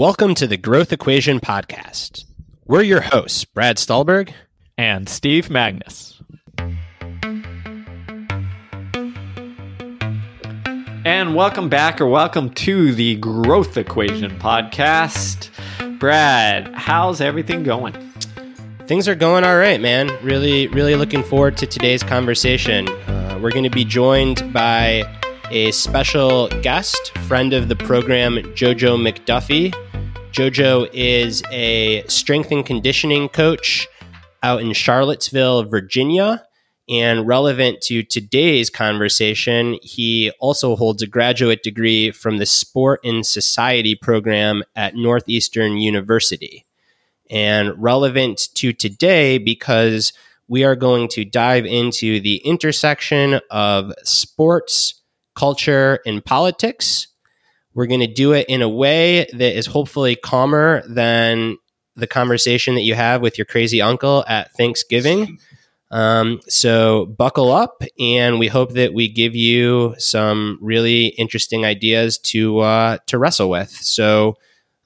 Welcome to the Growth Equation Podcast. We're your hosts, Brad Stulberg and Steve Magness. And welcome back, or welcome to the Growth Equation Podcast. Brad, how's everything going? Things are going all right, man. Really, really looking forward to today's conversation. Uh, we're going to be joined by a special guest, friend of the program, JoJo McDuffie. JoJo is a strength and conditioning coach out in Charlottesville, Virginia. And relevant to today's conversation, he also holds a graduate degree from the Sport and Society program at Northeastern University. And relevant to today because we are going to dive into the intersection of sports, culture, and politics. We're going to do it in a way that is hopefully calmer than the conversation that you have with your crazy uncle at Thanksgiving. Um, so buckle up, and we hope that we give you some really interesting ideas to uh, to wrestle with. So,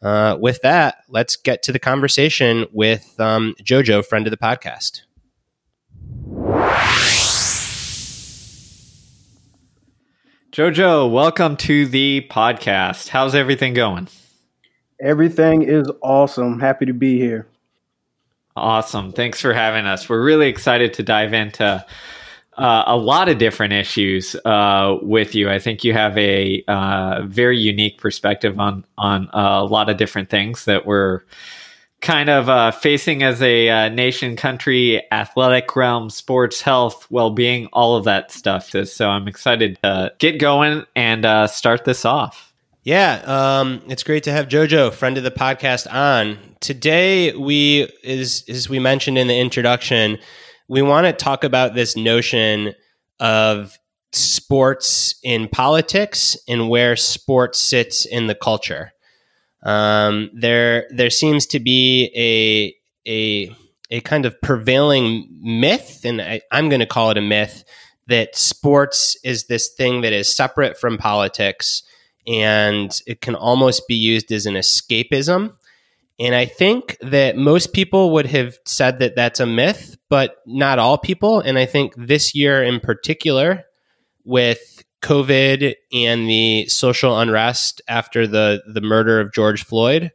uh, with that, let's get to the conversation with um, JoJo, friend of the podcast. Jojo, welcome to the podcast. How's everything going? Everything is awesome. Happy to be here. Awesome. Thanks for having us. We're really excited to dive into uh, a lot of different issues uh, with you. I think you have a uh, very unique perspective on on a lot of different things that we're kind of uh, facing as a uh, nation, country, athletic realm, sports, health, well being, all of that stuff. So I'm excited to get going and uh, start this off. Yeah, um, it's great to have JoJo, friend of the podcast, on today. We is as we mentioned in the introduction, we want to talk about this notion of sports in politics and where sports sits in the culture. Um, there there seems to be a a a kind of prevailing myth, and I, I'm going to call it a myth that sports is this thing that is separate from politics, and it can almost be used as an escapism. And I think that most people would have said that that's a myth, but not all people. And I think this year in particular, with COVID and the social unrest after the the murder of George Floyd,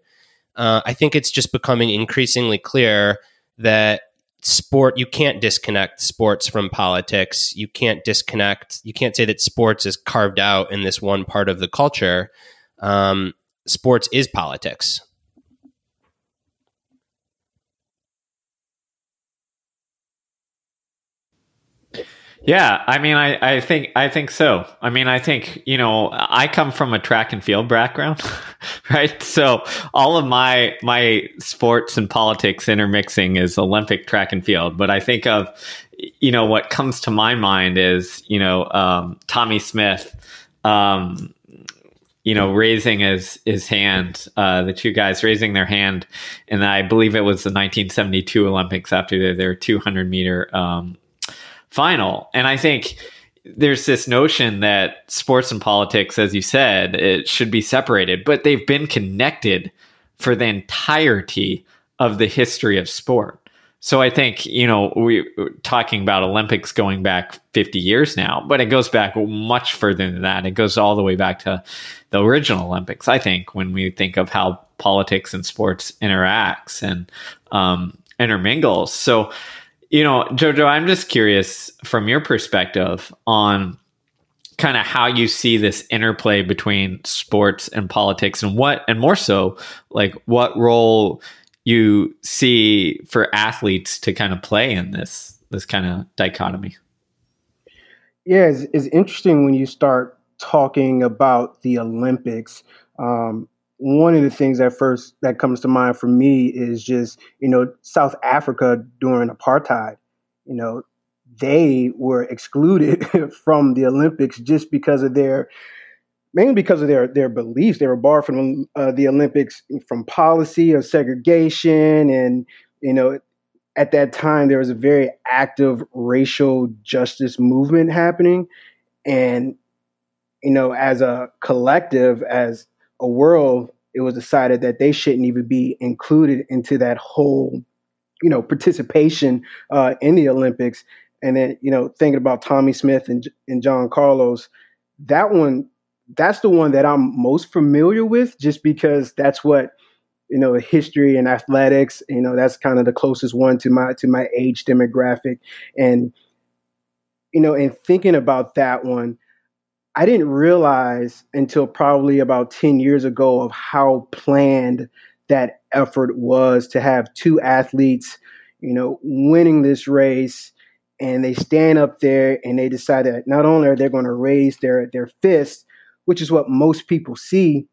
uh, I think it's just becoming increasingly clear that sport you can't disconnect sports from politics. You can't disconnect. You can't say that sports is carved out in this one part of the culture. Um, sports is politics. Yeah, I mean, I, I think I think so. I mean, I think you know, I come from a track and field background, right? So all of my my sports and politics intermixing is Olympic track and field. But I think of, you know, what comes to my mind is you know um, Tommie Smith, um, you know, raising his his hand, uh, the two guys raising their hand, and I believe it was the 1972 Olympics after their 200 meter. Um, final. And I think there's this notion that sports and politics, as you said, it should be separated, but they've been connected for the entirety of the history of sport. So I think, you know, we are talking about Olympics going back 50 years now, but it goes back much further than that. It goes all the way back to the original Olympics, I think, when we think of how politics and sports interacts and um, intermingles. So you know, Jojo, I'm just curious from your perspective on kind of how you see this interplay between sports and politics and what and more so like what role you see for athletes to kind of play in this this kind of dichotomy. Yeah it's, it's interesting when you start talking about the olympics um, one of the things that first that comes to mind for me is just you know South Africa during apartheid. You know, they were excluded from the Olympics just because of their mainly because of their their beliefs. They were barred from uh, the Olympics from policy of segregation, and you know, at that time there was a very active racial justice movement happening, and you know, as a collective, as a world, it was decided that they shouldn't even be included into that whole, you know, participation uh, in the Olympics. And then, you know, thinking about Tommie Smith and, and John Carlos, that one, that's the one that I'm most familiar with just because that's what, you know, history and athletics, you know, that's kind of the closest one to my, to my age demographic. And, you know, and thinking about that one, I didn't realize until probably about 10 years ago of how planned that effort was to have two athletes, you know, winning this race and they stand up there and they decide that not only are they going to raise their their fist, which is what most people see,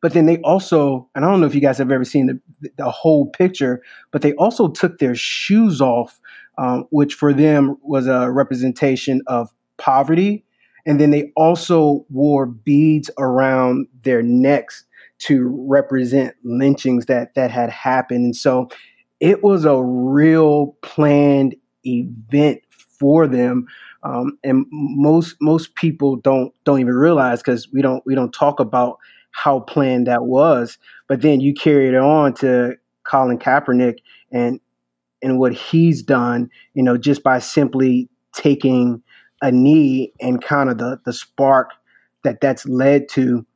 but then they also, and I don't know if you guys have ever seen the the whole picture, but they also took their shoes off, um, which for them was a representation of poverty and then they also wore beads around their necks to represent lynchings that that had happened. And so it was a real planned event for them. Um, and most most people don't don't even realize because we don't we don't talk about how planned that was. But then you carry it on to Colin Kaepernick and and what he's done, you know, just by simply taking a knee and kind of the the spark that that's led to.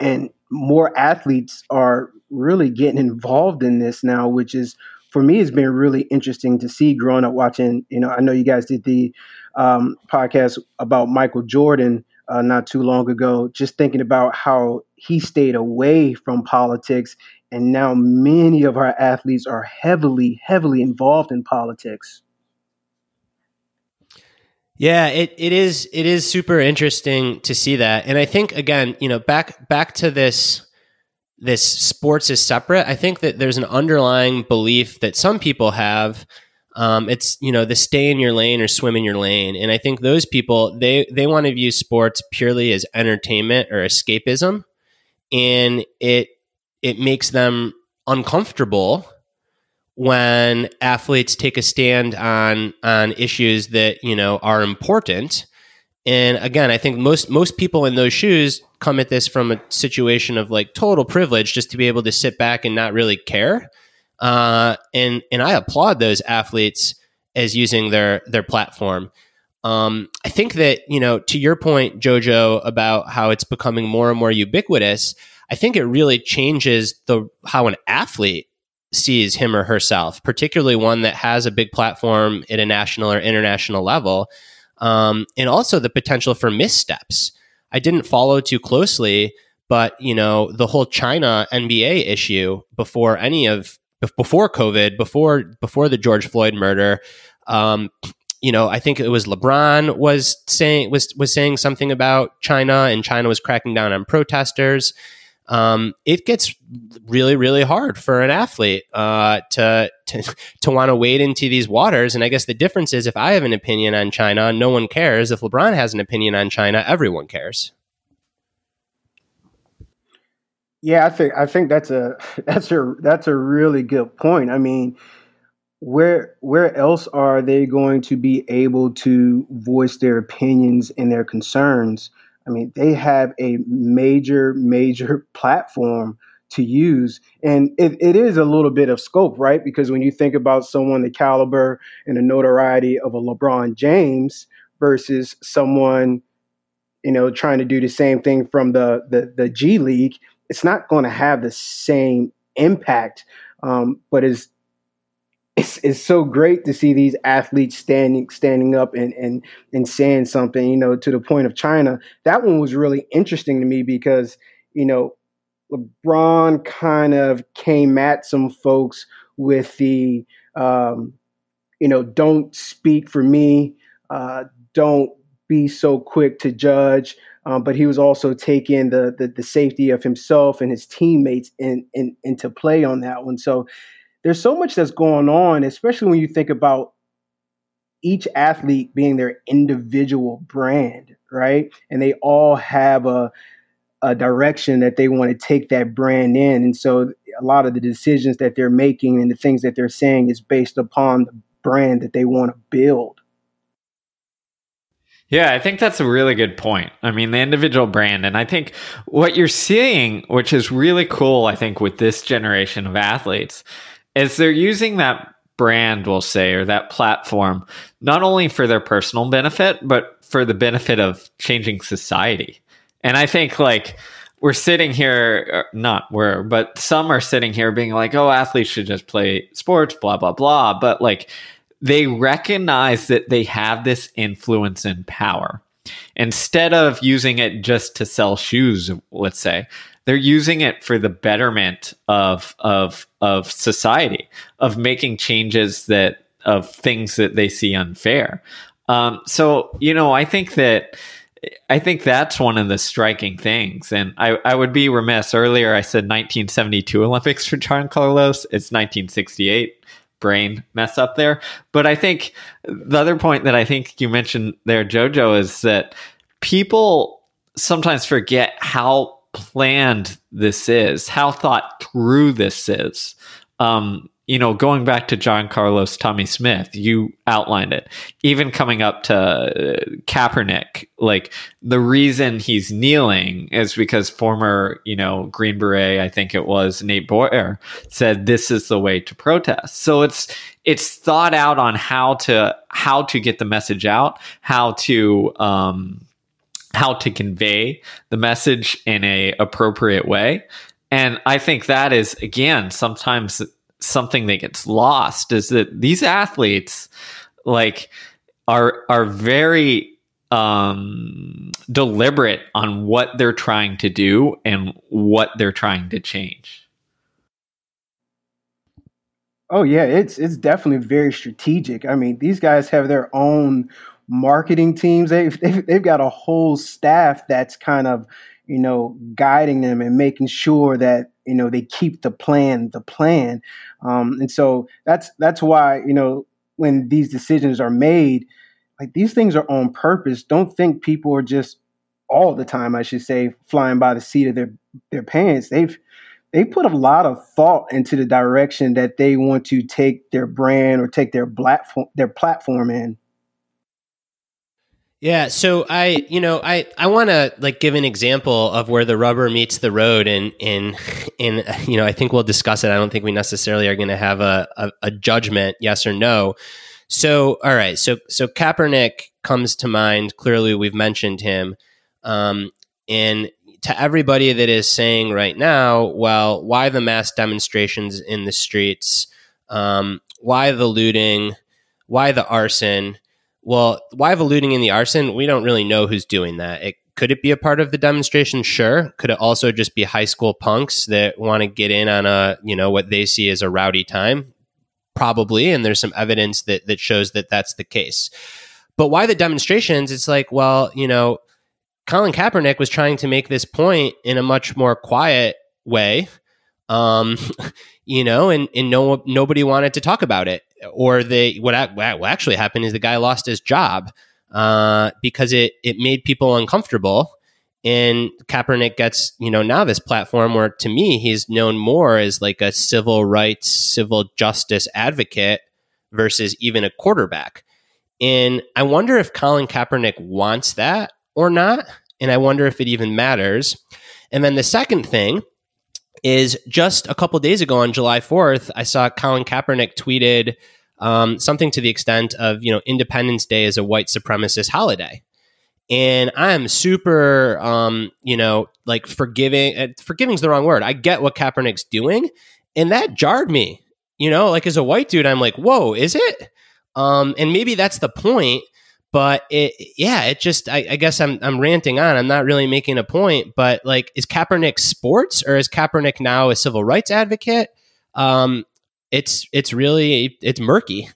And more athletes are really getting involved in this now which is for me has been really interesting to see growing up watching you know i know you guys did the um, podcast about michael jordan uh, not too long ago just thinking about how he stayed away from politics and now many of our athletes are heavily heavily involved in politics yeah, it, it is it is super interesting to see that. And I think again, you know, back back to this this sports is separate. I think that there's an underlying belief that some people have um, it's you know the stay in your lane or swim in your lane, and I think those people they they want to view sports purely as entertainment or escapism, and it it makes them uncomfortable when athletes take a stand on on issues that you know are important. And again i think most most people in those shoes come at this from a situation of like total privilege just to be able to sit back and not really care. Uh, and and i applaud those athletes as using their their platform. Um, i think that you know to your point jojo about how it's becoming more and more ubiquitous i think it really changes the how an athlete sees him or herself, particularly one that has a big platform at a national or international level, um, and also the potential for missteps. I didn't follow too closely, but you know the whole China NBA issue before any of before COVID, before before the George Floyd murder. Um, you know, I think it was LeBron was saying was was saying something about China, and China was cracking down on protesters um, it gets really, really hard for an athlete uh, to to, to want to wade into these waters. And I guess the difference is if I have an opinion on China, no one cares. If LeBron has an opinion on China, everyone cares. Yeah, I think I think that's a that's a that's a really good point. I mean, where where else are they going to be able to voice their opinions and their concerns? I mean, they have a major, major platform to use. And it, it is a little bit of scope, right? Because when you think about someone the caliber and the notoriety of a LeBron James versus someone, you know, trying to do the same thing from the the, the G League, it's not going to have the same impact. Um, but is it's, it's so great to see these athletes standing standing up and, and and saying something you know to the point of china. That one was really interesting to me because you know lebron kind of came at some folks with the um, you know don't speak for me uh, don't be so quick to judge um, but he was also taking the, the, the safety of himself and his teammates in, in into play on that one. So there's so much that's going on, especially when you think about each athlete being their individual brand, right? And they all have a a direction that they want to take that brand in. And so a lot of the decisions that they're making and the things that they're saying is based upon the brand that they want to build. Yeah, I think that's a really good point. I mean, the individual brand. And I think what you're seeing, which is really cool, I think, with this generation of athletes, is they're using that brand, we'll say, or that platform, not only for their personal benefit, but for the benefit of changing society. And I think, like, we're sitting here, uh, not we're, but some are sitting here being like, oh, athletes should just play sports, blah, blah, blah. But, like, they recognize that they have this influence and power. Instead of using it just to sell shoes, let's say, they're using it for the betterment of of of society, of making changes that of things that they see unfair. Um, so you know, I think that I think that's one of the striking things. And I, I would be remiss earlier. I said 1972 Olympics for John Carlos. It's 1968 brain mess up there. But I think the other point that I think you mentioned there, Jojo, is that people sometimes forget how planned this is, how thought through this is. Um, you know, going back to John Carlos Tommie Smith, you outlined it. Even coming up to uh, Kaepernick, like the reason he's kneeling is because former, you know, Green Beret, I think it was Nate Boyer, said this is the way to protest. So it's it's thought out on how to how to get the message out, how to um, how to convey the message in a appropriate way. And I think that is again sometimes something that gets lost is that these athletes like are are very um deliberate on what they're trying to do and what they're trying to change. Oh yeah, it's it's definitely very strategic. I mean, these guys have their own marketing teams. They've they've, they've got a whole staff that's kind of you know guiding them and making sure that you know they keep the plan the plan. Um, and so that's that's why you know when these decisions are made like these things are on purpose. Don't think people are just all the time i should say flying by the seat of their their pants. They've they put a lot of thought into the direction that they want to take their brand or take their platform their platform in yeah, so I, you know, I I want to like give an example of where the rubber meets the road, and in in you know, I think we'll discuss it. I don't think we necessarily are going to have a, a, a judgment, yes or no. So, all right, so so Kaepernick comes to mind. Clearly, we've mentioned him, um, and to everybody that is saying right now, well, why the mass demonstrations in the streets? Um, why the looting? Why the arson? Well, why looting and the arson? We don't really know who's doing that. It could it be a part of the demonstration? Sure. Could it also just be high school punks that want to get in on a you know what they see as a rowdy time? Probably, and there's some evidence that that shows that that's the case. But why the demonstrations? It's like, well, you know, Colin Kaepernick was trying to make this point in a much more quiet way. Um, you know, and, and no nobody wanted to talk about it. Or they what, what actually happened is the guy lost his job uh, because it it made people uncomfortable. And Kaepernick gets you know now this platform where to me he's known more as like a civil rights, civil justice advocate versus even a quarterback. And I wonder if Colin Kaepernick wants that or not. And I wonder if it even matters. And then the second thing is just a couple days ago on July 4th, I saw Colin Kaepernick tweeted um, something to the extent of, you know, Independence Day is a white supremacist holiday. And I'm super, um, you know, like forgiving. Uh, forgiving is the wrong word. I get what Kaepernick's doing, and that jarred me. You know, like as a white dude, I'm like, whoa, is it? Um, and maybe that's the point but it yeah it just I, I, guess I'm I'm ranting on I'm not really making a point but like is Kaepernick sports or is Kaepernick now a civil rights advocate? Um it's it's really it's murky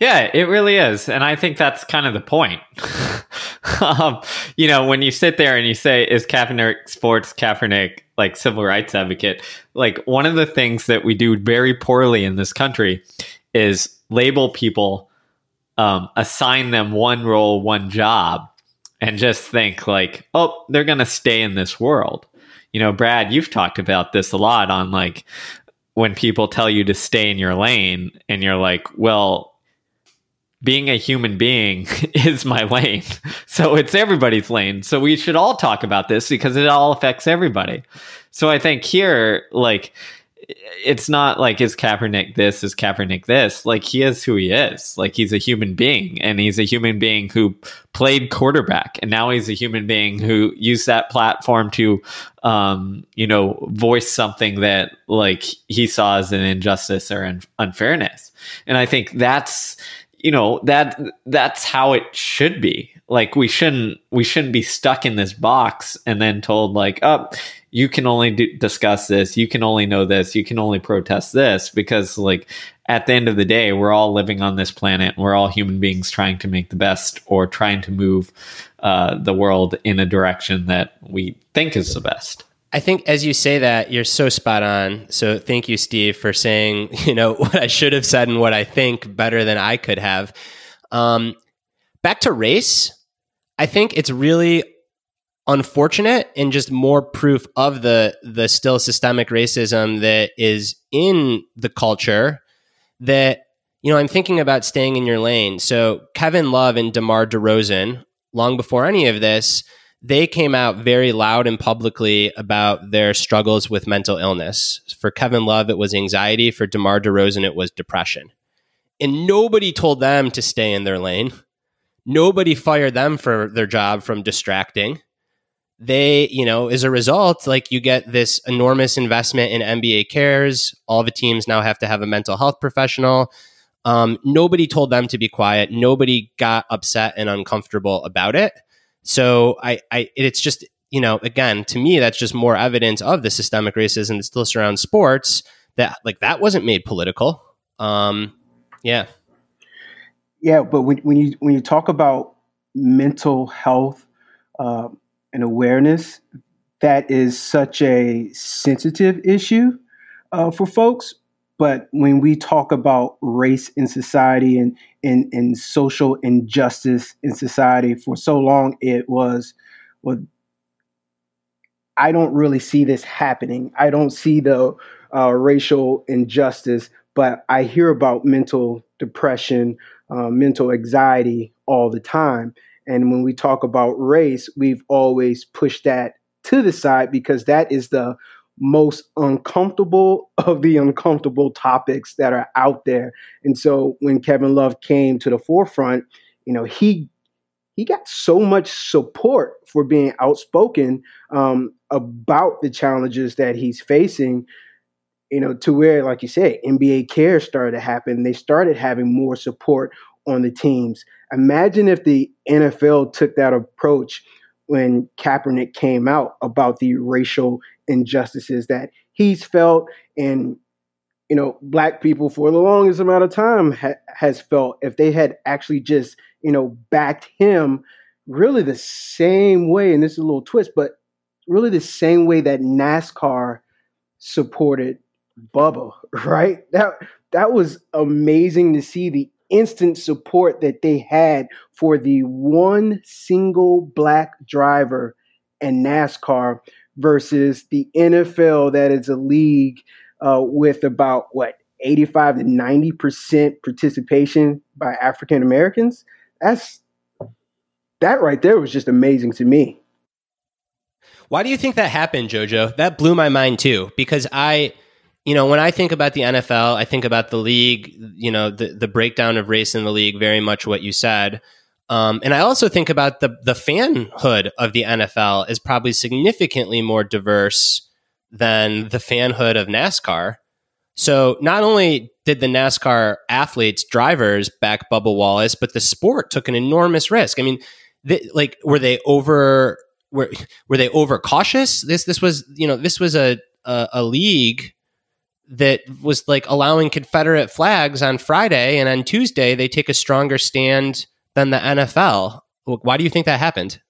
yeah it really is and I think that's kind of the point um, you know when you sit there and you say is Kaepernick sports Kaepernick like civil rights advocate, like one of the things that we do very poorly in this country is label people, um, assign them one role, one job, and just think like, oh, they're going to stay in this world. You know, Brad, you've talked about this a lot on like when people tell you to stay in your lane and you're like, well, being a human being is my lane. So it's everybody's lane. So we should all talk about this because it all affects everybody. So I think here, like, it's not like is Kaepernick this, is Kaepernick this. Like he is who he is. Like he's a human being, and he's a human being who played quarterback, and now he's a human being who used that platform to, um, you know, voice something that like he saw as an injustice or un- unfairness. And I think that's you know that that's how it should be. Like we shouldn't we shouldn't be stuck in this box and then told like oh you can only do, discuss this. You can only know this. You can only protest this. Because like at the end of the day we're all living on this planet. We're all human beings trying to make the best or trying to move uh, the world in a direction that we think is the best I think as you say that, you're so spot on. So thank you, Steve, for saying, you know, what I should have said and what I think better than I could have. Um, back to race, I think it's really unfortunate and just more proof of the the still systemic racism that is in the culture that you know I'm thinking about staying in your lane. So Kevin Love and DeMar DeRozan, long before any of this, they came out very loud and publicly about their struggles with mental illness. For Kevin Love, it was anxiety. For DeMar DeRozan, it was depression. And nobody told them to stay in their lane. Nobody fired them for their job from distracting. They, you know, as a result, like you get this enormous investment in NBA cares. All the teams now have to have a mental health professional. Um, nobody told them to be quiet. Nobody got upset and uncomfortable about it so I, I, it's just, you know, again, to me, that's just more evidence of the systemic racism that still surrounds sports. That like that wasn't made political. Um, yeah, yeah. But when, when you when you talk about mental health uh, and awareness, that is such a sensitive issue uh, for folks. But when we talk about race in society and, and, and social injustice in society, for so long it was, well, I don't really see this happening. I don't see the uh, racial injustice, but I hear about mental depression, uh, mental anxiety all the time. And when we talk about race, we've always pushed that to the side because that is the most uncomfortable of the uncomfortable topics that are out there. And so when Kevin Love came to the forefront, you know, he he got so much support for being outspoken um, about the challenges that he's facing. You know, to where, like you said, NBA Care started to happen. They started having more support on the teams. Imagine if the NFL took that approach when Kaepernick came out about the racial injustices that he's felt and you know black people for the longest amount of time ha- has felt if they had actually just you know backed him really the same way and this is a little twist but really the same way that NASCAR supported Bubba right? That that was amazing to see the instant support that they had for the one single black driver in NASCAR versus the NFL, that is a league uh, with about what 85 to 90 percent participation by African Americans. That's that right there was just amazing to me. Why do you think that happened, Jojo? That blew my mind too, because I you know, when I think about the NFL, I think about the league, you know, the, the breakdown of race in the league, very much what you said. Um, and I also think about the the fanhood of the NFL is probably significantly more diverse than the fanhood of NASCAR. So not only did the NASCAR athletes, drivers back Bubba Wallace, but the sport took an enormous risk. I mean, like were they over were were they over cautious? This this was you know this was a a, a league that was like allowing Confederate flags on Friday, and on Tuesday they take a stronger stand than the NFL. Why do you think that happened?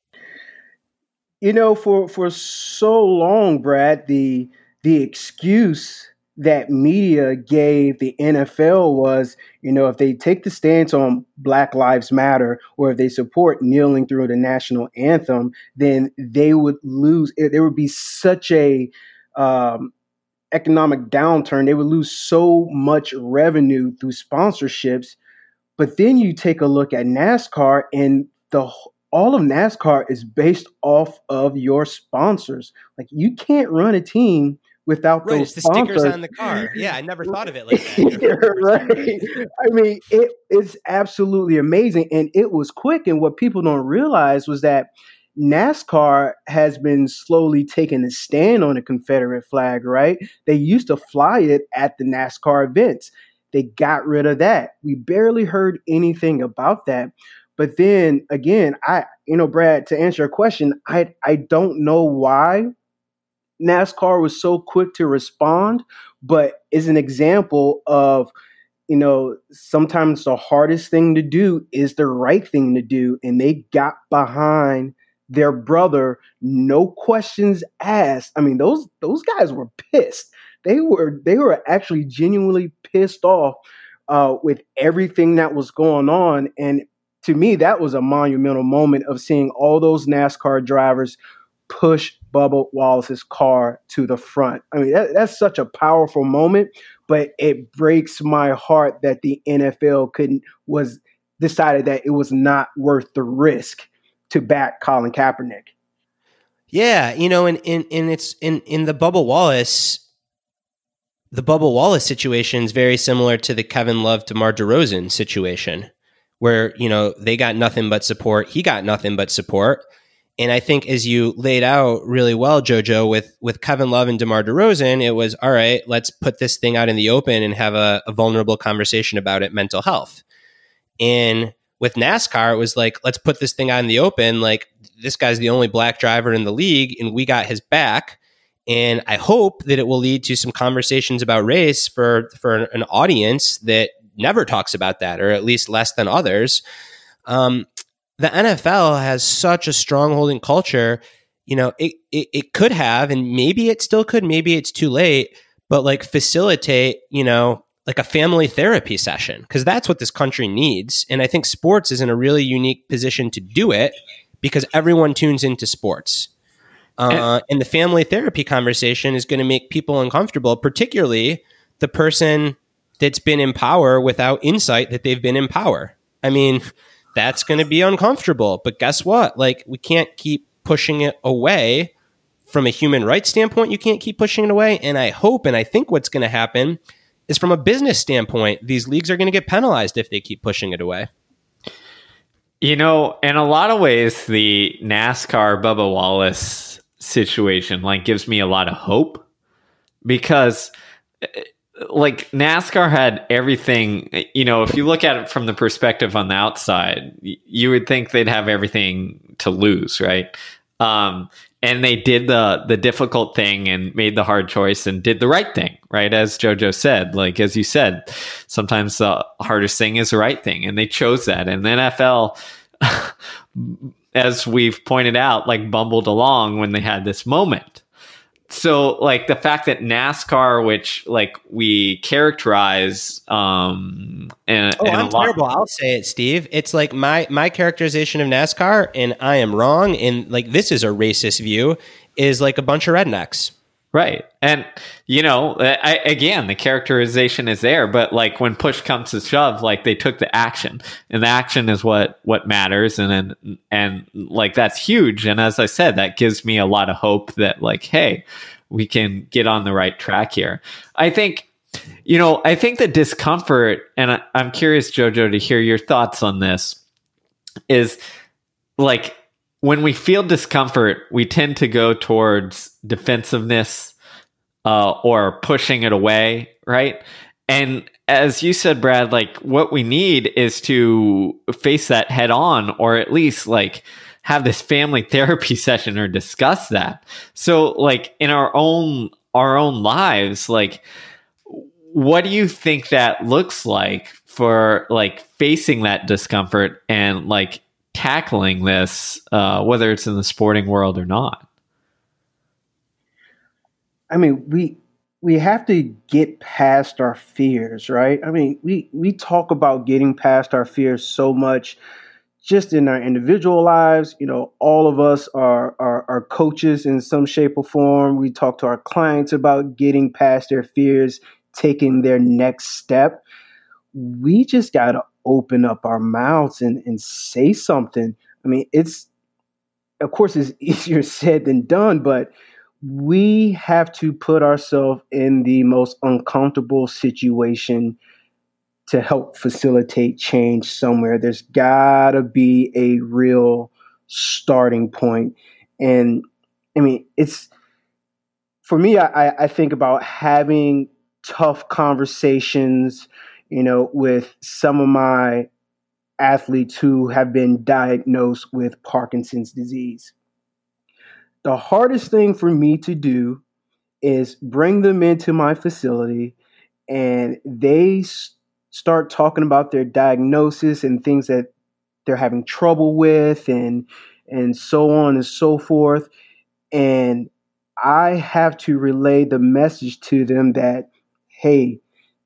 You know, for for so long, Brad, the the excuse that media gave the NFL was, you know, if they take the stance on Black Lives Matter or if they support kneeling through the national anthem, then they would lose. There would be such a um, economic downturn, they would lose so much revenue through sponsorships. But then you take a look at NASCAR, and the all of NASCAR is based off of your sponsors. Like you can't run a team without right, those the sponsors. stickers on the car. Yeah, I never thought of it like that. right. I mean, it is absolutely amazing, and it was quick. And what people don't realize was that NASCAR has been slowly taking a stand on the Confederate flag. Right? They used to fly it at the NASCAR events. They got rid of that. We barely heard anything about that. But then again, I you know, Brad, to answer your question, I I don't know why NASCAR was so quick to respond, but is an example of you know, sometimes the hardest thing to do is the right thing to do. And they got behind their brother, no questions asked. I mean, those those guys were pissed. They were they were actually genuinely pissed off uh, with everything that was going on. And to me, that was a monumental moment of seeing all those NASCAR drivers push Bubba Wallace's car to the front. I mean, that, that's such a powerful moment, but it breaks my heart that the NFL couldn't was decided that it was not worth the risk to back Colin Kaepernick. Yeah, you know, and in in it's in in the Bubba Wallace, the Bubba Wallace situation is very similar to the Kevin Love DeMar DeRozan situation, where you know they got nothing but support, he got nothing but support, and I think as you laid out really well, JoJo, with with Kevin Love and DeMar DeRozan, it was all right. Let's put this thing out in the open and have a, a vulnerable conversation about it, mental health. And with NASCAR, it was like, let's put this thing out in the open. Like this guy's the only black driver in the league, and we got his back. And I hope that it will lead to some conversations about race for for an audience that never talks about that, or at least less than others. Um, the NFL has such a strong holding culture. You know, it, it, it could have, and maybe it still could, maybe it's too late, but like facilitate, you know, like a family therapy session, because that's what this country needs. And I think sports is in a really unique position to do it because everyone tunes into sports. Uh, and the family therapy conversation is going to make people uncomfortable, particularly the person that's been in power without insight that they've been in power. I mean, that's going to be uncomfortable. But guess what? Like, we can't keep pushing it away from a human rights standpoint. You can't keep pushing it away. And I hope and I think what's going to happen is from a business standpoint, these leagues are going to get penalized if they keep pushing it away. You know, in a lot of ways, the NASCAR Bubba Wallace situation like gives me a lot of hope because like NASCAR had everything, you know, if you look at it from the perspective on the outside, you would think they'd have everything to lose, right? Um, and they did the the difficult thing and made the hard choice and did the right thing, right? As JoJo said, like as you said, sometimes the hardest thing is the right thing, and they chose that. And the NFL, as we've pointed out, like bumbled along when they had this moment so like the fact that NASCAR, which like we characterize, um, and, oh, and I'm lot- terrible. I'll say it, Steve. It's like my my characterization of NASCAR, and I am wrong. And like this is a racist view, is like a bunch of rednecks. Right. And, you know, uh, I, again, the characterization is there, but like when push comes to shove, like they took the action and the action is what, what matters. And, and, and like that's huge. And as I said, that gives me a lot of hope that like, hey, we can get on the right track here. I think, you know, I think the discomfort, and I, I'm curious, Jojo, to hear your thoughts on this, is like when we feel discomfort, we tend to go towards defensiveness uh, or pushing it away, right? And as you said, Brad, like what we need is to face that head on, or at least like have this family therapy session or discuss that. So, like in our own our own lives, like what do you think that looks like for like facing that discomfort and like tackling this, uh, whether it's in the sporting world or not? I mean, we we have to get past our fears, right? I mean, we we talk about getting past our fears so much just in our individual lives, you know, all of us are, are, are coaches in some shape or form. We talk to our clients about getting past their fears, taking their next step. We just got to open up our mouths and, and say something. I mean, it's, of course, it's easier said than done, but we have to put ourselves in the most uncomfortable situation to help facilitate change somewhere. There's got to be a real starting point. And I mean, it's for me, I, I think about having tough conversations, you know, with some of my athletes who have been diagnosed with Parkinson's disease. The hardest thing for me to do is bring them into my facility and they start talking about their diagnosis and things that they're having trouble with and and so on and so forth and i have to relay the message to them that hey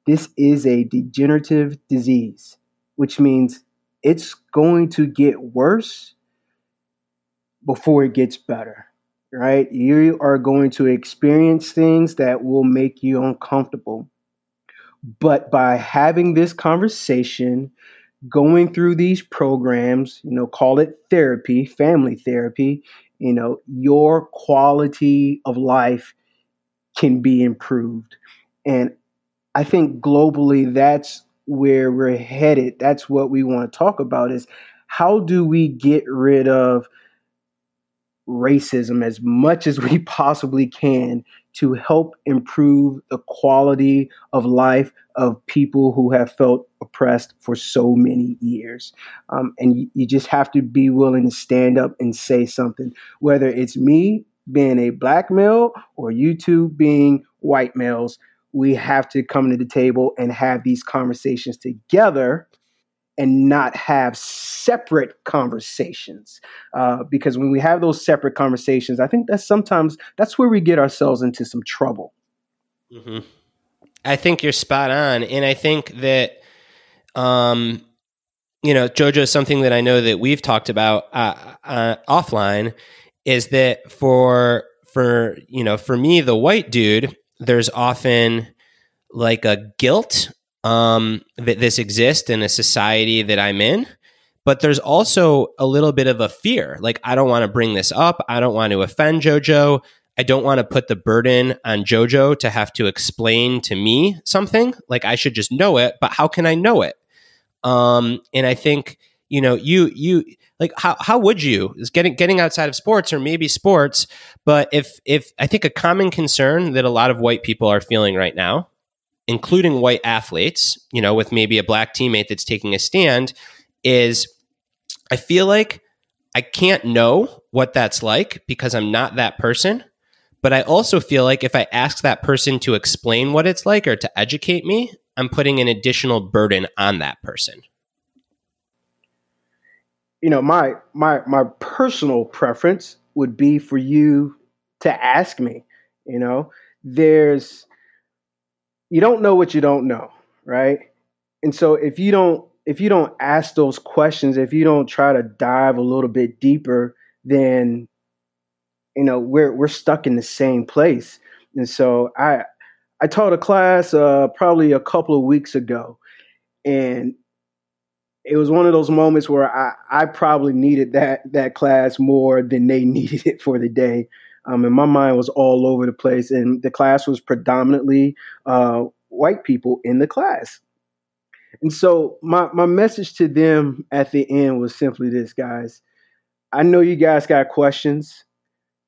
this is a degenerative disease which means it's going to get worse before it gets better right you are going to experience things that will make you uncomfortable but by having this conversation, going through these programs, you know, call it therapy, family therapy, you know, your quality of life can be improved. And I think globally that's where we're headed. That's what we want to talk about is how do we get rid of racism as much as we possibly can to help improve the quality of life of people who have felt oppressed for so many years. Um, and you, you just have to be willing to stand up and say something, whether it's me being a black male or you two being white males. We have to come to the table and have these conversations together and not have separate conversations uh, because when we have those separate conversations i think that's sometimes that's where we get ourselves into some trouble mm-hmm. i think you're spot on and i think that um, you know jojo something that i know that we've talked about uh, uh, offline is that for for you know for me the white dude there's often like a guilt um, that this exists in a society that I'm in. But there's also a little bit of a fear. Like, I don't want to bring this up. I don't want to offend JoJo. I don't want to put the burden on JoJo to have to explain to me something. Like, I should just know it, but how can I know it? Um, and I think, you know, you, you, like how, how would you is getting getting outside of sports or maybe sports but if if i think a common concern that a lot of white people are feeling right now including white athletes, you know, with maybe a black teammate that's taking a stand, is I feel like I can't know what that's like because I'm not that person. But I also feel like if I ask that person to explain what it's like or to educate me, I'm putting an additional burden on that person. You know, my my my personal preference would be for you to ask me, you know, there's you don't know what you don't know, right? And so if you don't if you don't ask those questions, if you don't try to dive a little bit deeper, then you know we're we're stuck in the same place. And so I I taught a class uh, probably a couple of weeks ago, and it was one of those moments where I, I probably needed that that class more than they needed it for the day um, and my mind was all over the place. And the class was predominantly uh, white people in the class. And so my my message to them at the end was simply this, guys. I know you guys got questions.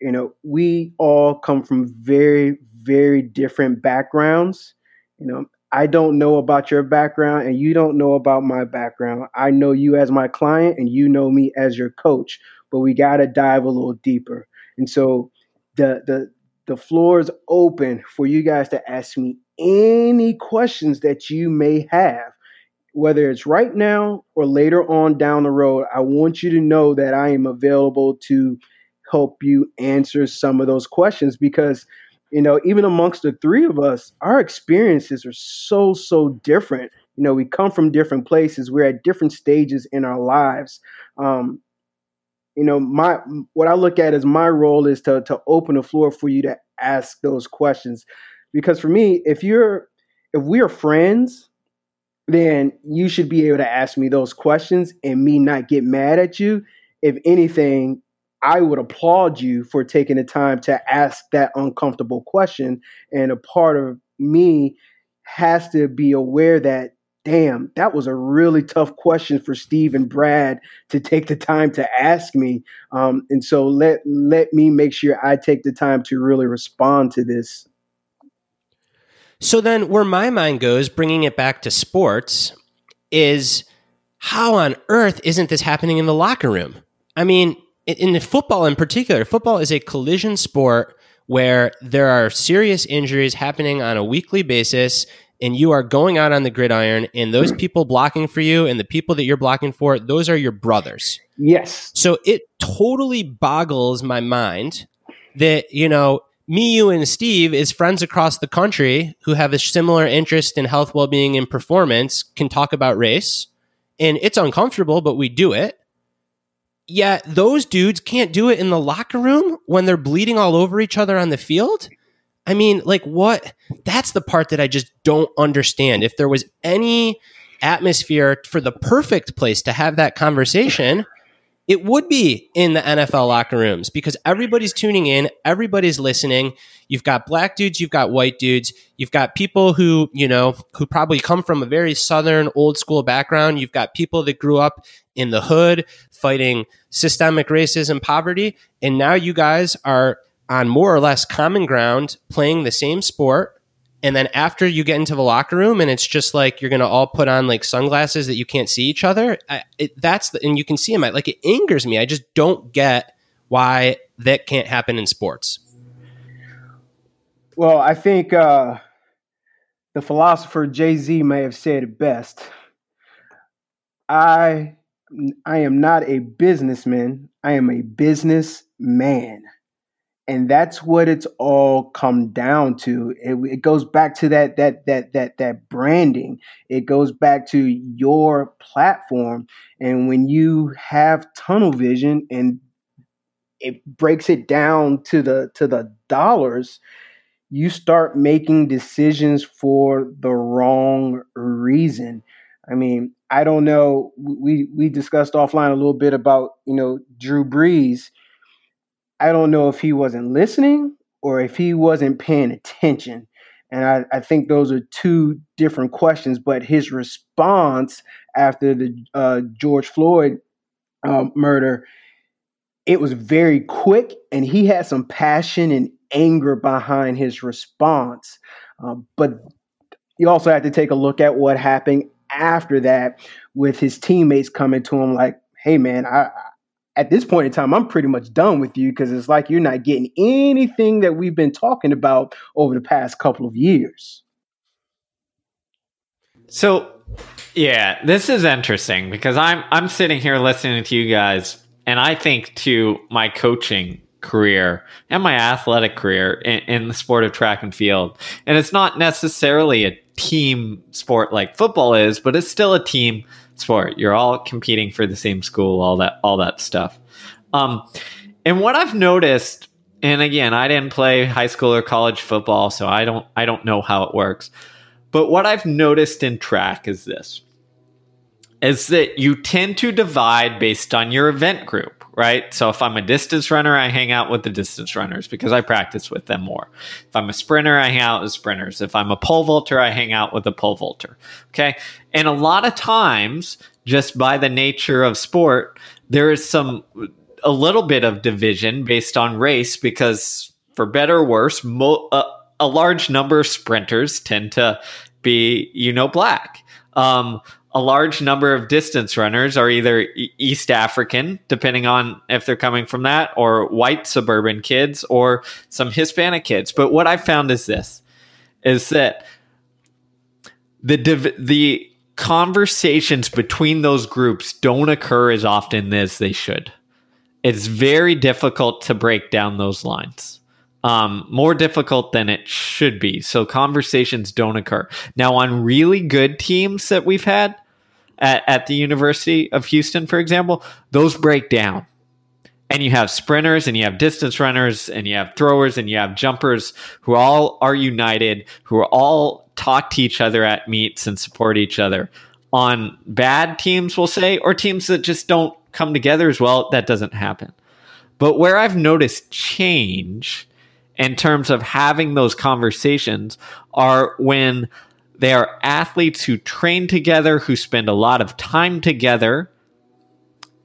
You know, we all come from very, very different backgrounds. You know, I don't know about your background and you don't know about my background. I know you as my client and you know me as your coach, but we got to dive a little deeper. And so the the the floor is open for you guys to ask me any questions that you may have whether it's right now or later on down the road i want you to know that i am available to help you answer some of those questions because you know even amongst the three of us our experiences are so so different You know, we come from different places. We're at different stages in our lives. Um, you know, my what I look at is my role is to to open the floor for you to ask those questions. Because for me, if you're if we are friends, then you should be able to ask me those questions and me not get mad at you. If anything, I would applaud you for taking the time to ask that uncomfortable question. And a part of me has to be aware that, damn, that was a really tough question for Steve and Brad to take the time to ask me. Um, and so let let me make sure I take the time to really respond to this. So then, where my mind goes, bringing it back to sports, is how on earth isn't this happening in the locker room? I mean, in football in particular, football is a collision sport where there are serious injuries happening on a weekly basis and you are going out on the gridiron and those hmm. people blocking for you and the people that you're blocking for those are your brothers. Yes. So it totally boggles my mind that you know me you and steve is friends across the country who have a similar interest in health well-being and performance can talk about race. And it's uncomfortable but we do it Yet those dudes can't do it in the locker room when they're bleeding all over each other on the field. I mean, like what? That's the part that I just don't understand. If there was any atmosphere for the perfect place to have that conversation, it would be in the NFL locker rooms because everybody's tuning in, everybody's listening. You've got black dudes, you've got white dudes, you've got people who, you know, who probably come from a very southern old school background. You've got people that grew up in the hood fighting systemic racism, poverty, and now you guys are on more or less common ground playing the same sport. And then after you get into the locker room and it's just like you're gonna all put on like sunglasses that you can't see each other I, it, that's the, and you can see them like it angers me. I just don't get why that can't happen in sports. Well i think uh, the philosopher jay-z may have said it best. I i am not a businessman. I am a businessman. And that's what it's all come down to. It, it, goes back to that that that that that branding. It goes back to your platform. And when you have tunnel vision and it breaks it down to the to the dollars you start making decisions for the wrong reason. I mean i don't know we we discussed offline a little bit about you know drew brees I don't know if he wasn't listening or if he wasn't paying attention. And I, I think those are two different questions. But his response after the uh, George Floyd uh, murder, it was very quick, and he had some passion and anger behind his response. Uh, but you also have to take a look at what happened after that with his teammates coming to him like, "Hey, man, I at this point in time, I'm pretty much done with you because it's like you're not getting anything that we've been talking about over the past couple of years. So, yeah, this is interesting because I'm I'm sitting here listening to you guys, and I think to my coaching career and my athletic career in, in the sport of track and field, and it's not necessarily a team sport like football is, but it's still a team sport. You're all competing for the same school, all that, all that stuff. Um, and what I've noticed, and again, I didn't play high school or college football, so I don't, I don't know how it works. But what I've noticed in track is this: is that you tend to divide based on your event group right? So if I'm a distance runner, I hang out with the distance runners because I practice with them more. If I'm a sprinter, I hang out with sprinters. If I'm a pole vaulter, I hang out with a pole vaulter. Okay. And a lot of times, just by the nature of sport, there is some, a little bit of division based on race because for better or worse, mo- uh, a large number of sprinters tend to be, you know, black. Um, a large number of distance runners are either East African, depending on if they're coming from that, or white suburban kids, or some Hispanic kids. But what I found is this: is that the div- the conversations between those groups don't occur as often as they should. It's very difficult to break down those lines. um, more difficult than it should be. So conversations don't occur. Now, on really good teams that we've had at, at the University of Houston, for example, those break down. And you have sprinters and you have distance runners and you have throwers and you have jumpers who all are united, who are all talk to each other at meets and support each other. On bad teams, we'll say, or teams that just don't come together as well, that doesn't happen. But where I've noticed change in terms of having those conversations are when they are athletes who train together, who spend a lot of time together,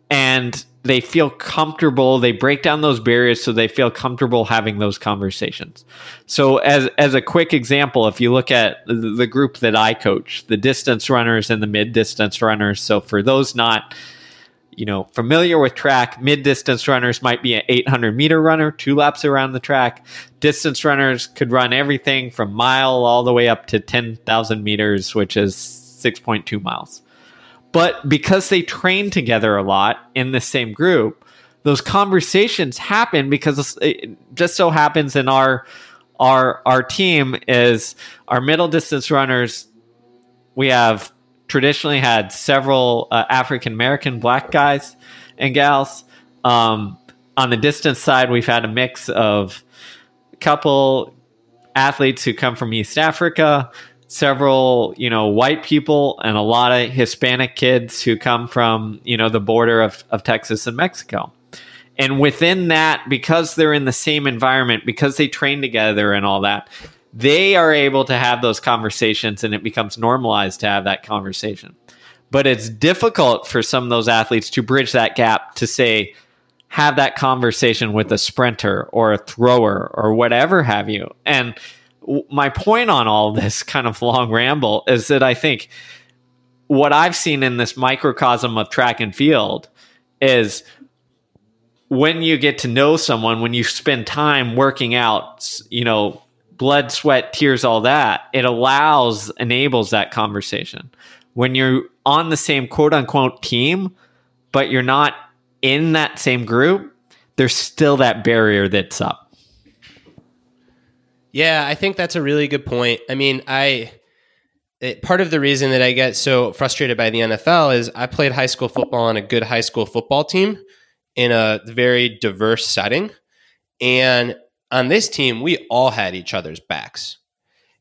and they feel comfortable. They break down those barriers so they feel comfortable having those conversations. So, as as a quick example, if you look at the group that I coach, the distance runners and the mid distance runners. So, for those not you know, familiar with track, mid distance runners might be an 800 meter runner, two laps around the track. Distance runners could run everything from mile all the way up to 10,000 meters, which is 6.2 miles. But because they train together a lot in the same group, those conversations happen because it just so happens in our our our team is our middle distance runners we have traditionally had several uh, African American black guys and gals. Um, on the distance side, we've had a mix of a couple athletes who come from East Africa, several, you know, white people, and a lot of Hispanic kids who come from, you know, the border of, of Texas and Mexico. And within that, because they're in the same environment, because they train together and all that, they are able to have those conversations and it becomes normalized to have that conversation. But it's difficult for some of those athletes to bridge that gap to say, have that conversation with a sprinter or a thrower or whatever have you. And my point on all this kind of long ramble is that I think what I've seen in this microcosm of track and field is when you get to know someone, when you spend time working out, you know, blood, sweat, tears, all that, it allows, enables that conversation. When you're on the same quote unquote team, but you're not in that same group, there's still that barrier that's up. Yeah, I think that's a really good point. I mean, I it, part of the reason that I get so frustrated by the NFL is I played high school football on a good high school football team in a very diverse setting. And on this team, we all had each other's backs.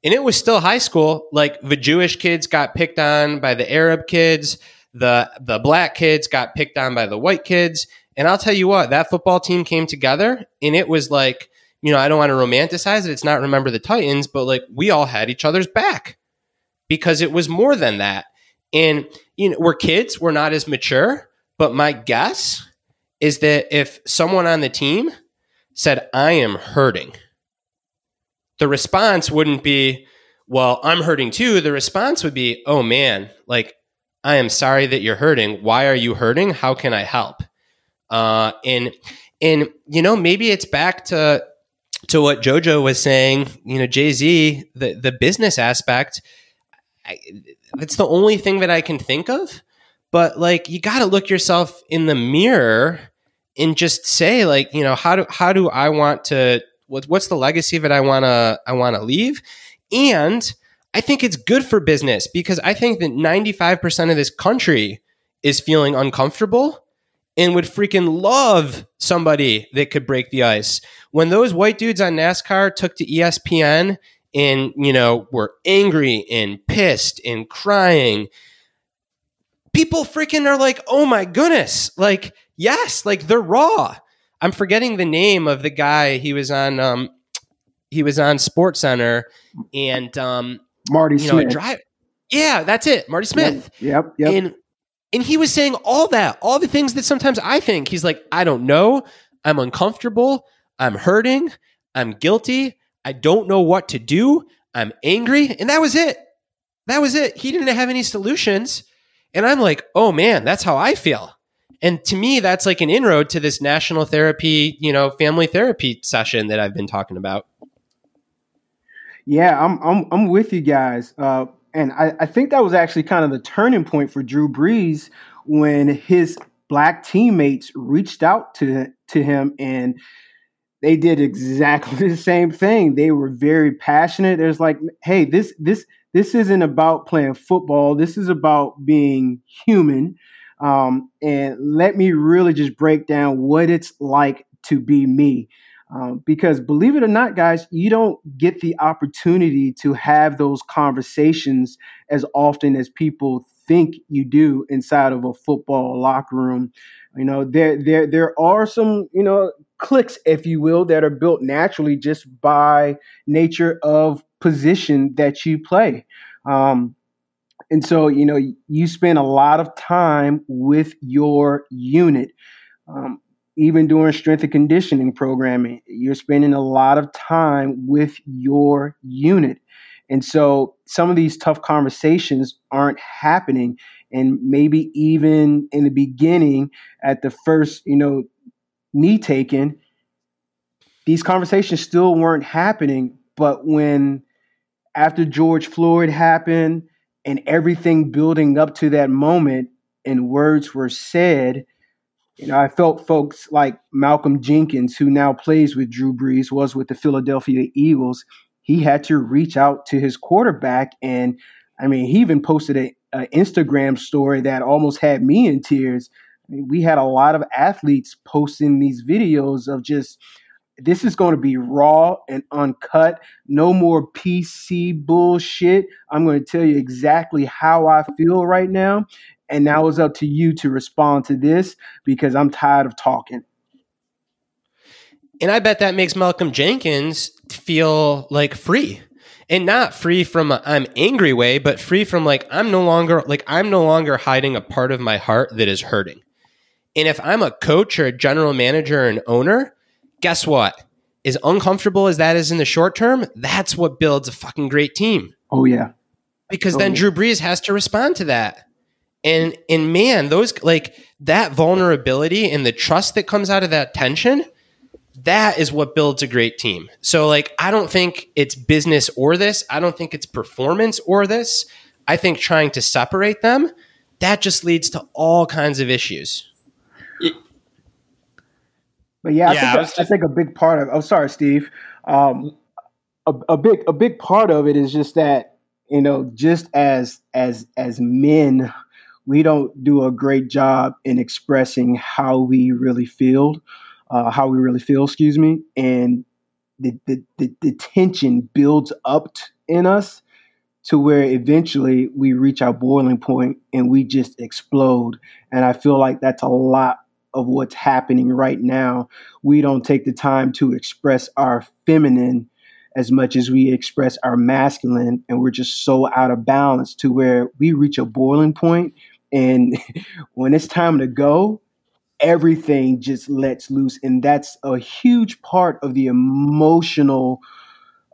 And it was still high school. Like the Jewish kids got picked on by the Arab kids, the the black kids got picked on by the white kids. And I'll tell you what, that football team came together and it was like, you know, I don't want to romanticize it. It's not remember the Titans, but like we all had each other's back because it was more than that. And you know, we're kids, we're not as mature, but my guess is that if someone on the team said, I am hurting, the response wouldn't be, well, I'm hurting too. The response would be, oh man, like, I am sorry that you're hurting. Why are you hurting? How can I help? Uh, and, and, you know, maybe it's back to, to what Jojo was saying, you know, Jay Z, the, the business aspect. I, it's the only thing that I can think of. But like, you got to look yourself in the mirror and just say like you know how do how do I want to what, what's the legacy that I want to I want to leave and I think it's good for business because I think that 95% of this country is feeling uncomfortable and would freaking love somebody that could break the ice. When those white dudes on NASCAR took to ESPN and, you know, were angry and pissed and crying, people freaking are like, "Oh my goodness." Like Yes, like they're raw. I'm forgetting the name of the guy. He was on um he was on Sports Center and um Marty you Smith. Know, drive, yeah, that's it. Marty Smith. Yep, yep. And and he was saying all that, all the things that sometimes I think. He's like, I don't know. I'm uncomfortable. I'm hurting. I'm guilty. I don't know what to do. I'm angry. And that was it. That was it. He didn't have any solutions. And I'm like, oh man, that's how I feel. And to me, that's like an inroad to this national therapy, you know, family therapy session that I've been talking about. Yeah, I'm I'm I'm with you guys. Uh, and I, I think that was actually kind of the turning point for Drew Brees when his black teammates reached out to to him and they did exactly the same thing. They were very passionate. There's like, hey, this this this isn't about playing football. This is about being human. Um, and let me really just break down what it's like to be me. Um, because believe it or not, guys, you don't get the opportunity to have those conversations as often as people think you do inside of a football locker room. You know, there there there are some, you know, clicks, if you will, that are built naturally just by nature of position that you play. Um, and so, you know, you spend a lot of time with your unit. Um, even during strength and conditioning programming, you're spending a lot of time with your unit. And so some of these tough conversations aren't happening. And maybe even in the beginning, at the first, you know, knee taken, these conversations still weren't happening. But when after George Floyd happened and everything building up to that moment and words were said, you know, I felt folks like Malcolm Jenkins, who now plays with Drew Brees, was with the Philadelphia Eagles. He had to reach out to his quarterback, and I mean, he even posted an Instagram story that almost had me in tears. I mean, we had a lot of athletes posting these videos of just this is going to be raw and uncut. No more PC bullshit. I'm going to tell you exactly how I feel right now. And now it's up to you to respond to this because I'm tired of talking. And I bet that makes Malcolm Jenkins feel like free. And not free from I'm angry way, but free from like I'm no longer like I'm no longer hiding a part of my heart that is hurting. And if I'm a coach or a general manager or an owner, guess what? As uncomfortable as that is in the short term, that's what builds a fucking great team. Oh yeah. Because oh, then yeah. Drew Brees has to respond to that. And and man, those like that vulnerability and the trust that comes out of that tension, that is what builds a great team. So like I don't think it's business or this. I don't think it's performance or this. I think trying to separate them, that just leads to all kinds of issues. But yeah, I, yeah, think, I, just... I think a big part of I'm oh sorry, Steve. Um, a, a big a big part of it is just that, you know, just as as as men we don't do a great job in expressing how we really feel, uh, how we really feel, excuse me, and the, the, the, the tension builds up t- in us to where eventually we reach our boiling point and we just explode. And I feel like that's a lot of what's happening right now. We don't take the time to express our feminine as much as we express our masculine, and we're just so out of balance to where we reach a boiling point. and when it's time to go, everything just lets loose. And that's a huge part of the emotional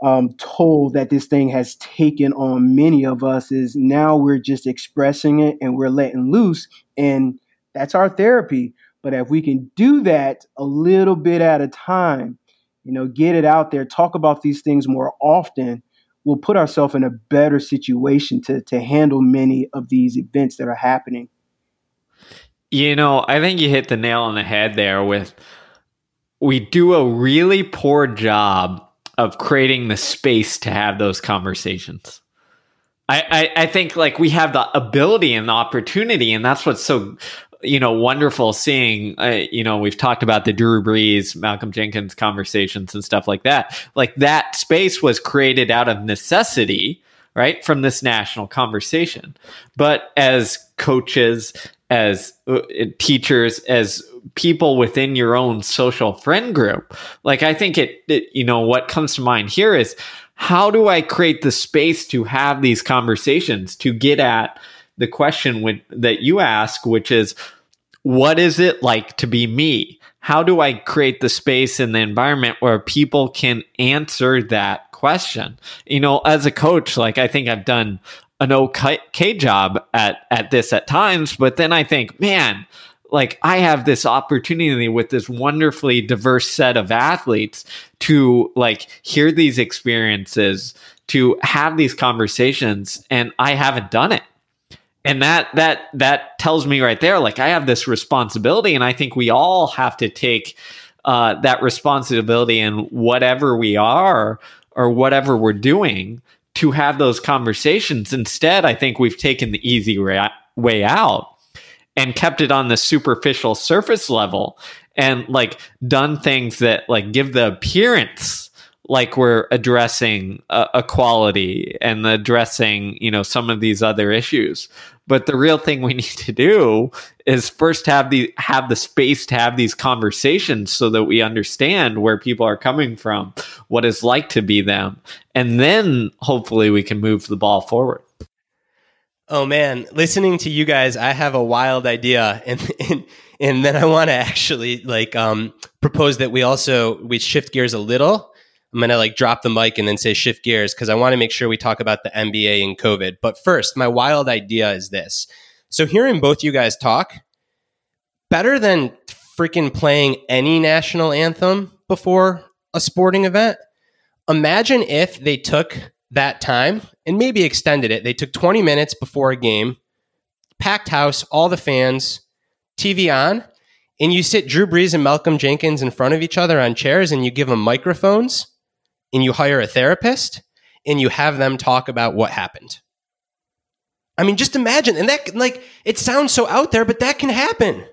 um, toll that this thing has taken on many of us is now we're just expressing it and we're letting loose. And that's our therapy. But if we can do that a little bit at a time, you know, get it out there, talk about these things more often, we'll put ourselves in a better situation to to handle many of these events that are happening. You know, I think you hit the nail on the head there with we do a really poor job of creating the space to have those conversations. I, I, I, think like we have the ability and the opportunity, and that's what's so you know, wonderful seeing, uh, you know, we've talked about the Drew Brees, Malcolm Jenkins conversations and stuff like that. Like that space was created out of necessity, right, from this national conversation. But as coaches, as uh, teachers, as people within your own social friend group, like I think it, it, you know, what comes to mind here is how do I create the space to have these conversations to get at the question that you ask, which is, what is it like to be me? How do I create the space and the environment where people can answer that question? You know, as a coach, like I think I've done an okay job at at this at times, but then I think, man, like I have this opportunity with this wonderfully diverse set of athletes to like hear these experiences, to have these conversations, and I haven't done it and that that that tells me right there like i have this responsibility and i think we all have to take uh, that responsibility and whatever we are or whatever we're doing to have those conversations. Instead, I think we've taken the easy way out and kept it on the superficial surface level and like done things that like give the appearance like we're addressing uh, equality and addressing you know some of these other issues but the real thing we need to do is first have the have the space to have these conversations so that we understand where people are coming from what it's like to be them and then hopefully we can move the ball forward. Oh man. Listening to you guys i have a wild idea. And and, and then i want to actually like um propose that we also we shift gears a little I'm going to like drop the mic and then say shift gears because I want to make sure we talk about the NBA and COVID. But first, my wild idea is this. So hearing both you guys talk, better than freaking playing any national anthem before a sporting event. Imagine if they took that time and maybe extended it. They took 20 minutes before a game, packed house, all the fans, TV on, and you sit Drew Brees and Malcolm Jenkins in front of each other on chairs and you give them microphones and you hire a therapist and you have them talk about what happened. I mean, just imagine, and that like it sounds so out there, but that can happen.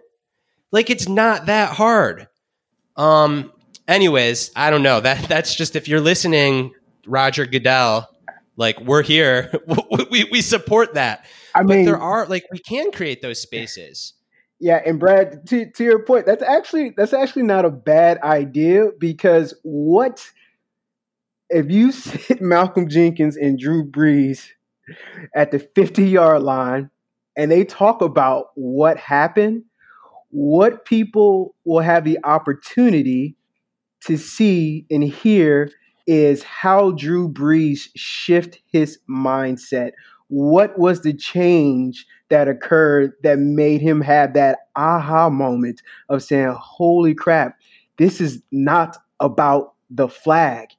Like it's not that hard. Um. Anyways, I don't know. That that's just if you're listening, Roger Goodell. Like we're here, we we support that. I mean, but there are like we can create those spaces. Yeah, and Brad, to to your point, that's actually that's actually not a bad idea because what if you sit Malcolm Jenkins and Drew Brees at the 50 yard line and they talk about what happened, what people will have the opportunity to see and hear is how Drew Brees shift his mindset. What was the change that occurred that made him have that aha moment of saying, "Holy crap, this is not about the flag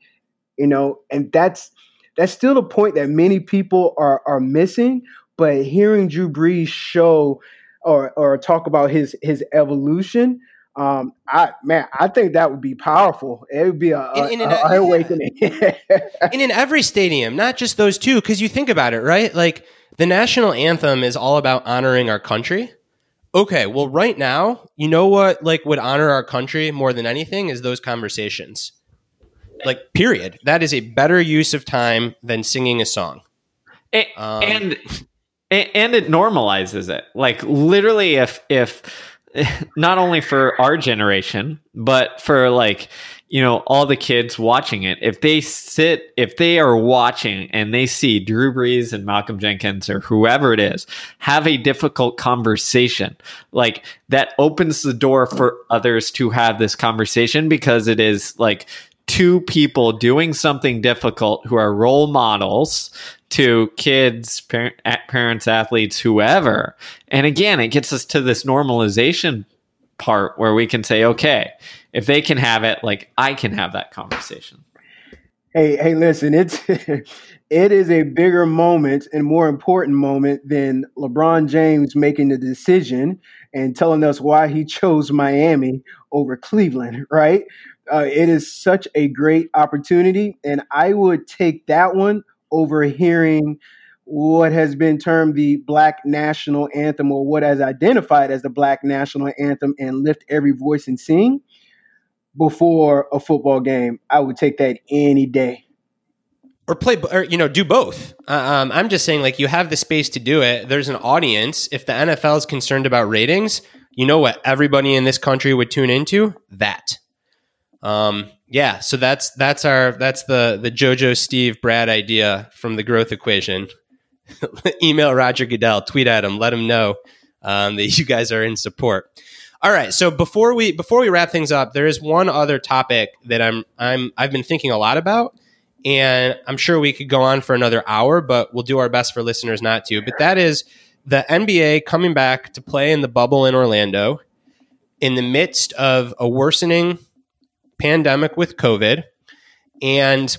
you know, and that's that's still the point that many people are are missing. But hearing Drew Brees show or or talk about his his evolution, um, I man, I think that would be powerful. It would be a, in, in, a, a, a awakening. and in every stadium, not just those two, because you think about it, right? Like the national anthem is all about honoring our country. Okay, well, right now, you know what like would honor our country more than anything is those conversations like period. That is a better use of time than singing a song. And, um, and and it normalizes it. Like literally if if not only for our generation but for like you know all the kids watching it if they sit if they are watching and they see drew brees and malcolm jenkins or whoever it is have a difficult conversation like that opens the door for others to have this conversation because it is like two people doing something difficult who are role models to kids, parents, athletes, whoever. And again, it gets us to this normalization part where we can say, okay, if they can have it, like I can have that conversation. Hey, hey, listen, it's it is a bigger moment and more important moment than LeBron James making the decision and telling us why he chose Miami over Cleveland, right? Uh, it is such a great opportunity, and I would take that one over hearing what has been termed the Black National Anthem or what has identified as the Black National Anthem and lift every voice and sing before a football game. I would take that any day. Or play, or you know, do both. Uh, um, I'm just saying, like, you have the space to do it. There's an audience. If the NFL is concerned about ratings, you know what everybody in this country would tune into? That. Um, yeah, so that's that's our that's the the JoJo Steve Brad idea from the growth equation. Email Roger Goodell, tweet at him, let him know um, that you guys are in support. All right, so before we before we wrap things up, there is one other topic that I'm I'm I've been thinking a lot about, and I'm sure we could go on for another hour, but we'll do our best for listeners not to. But that is the NBA coming back to play in the bubble in Orlando in the midst of a worsening pandemic with COVID. And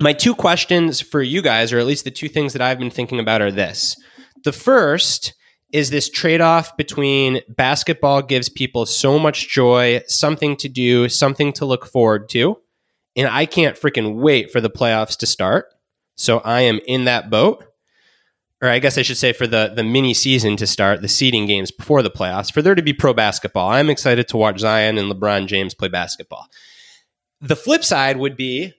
my two questions for you guys, or at least the two things that I've been thinking about, are this. The first is this trade off between basketball gives people so much joy, something to do, something to look forward to. And I can't freaking wait for the playoffs to start. So I am in that boat. Or I guess I should say for the, the mini season to start, the seeding games before the playoffs, for there to be pro basketball. I'm excited to watch Zion and LeBron James play basketball. The flip side would be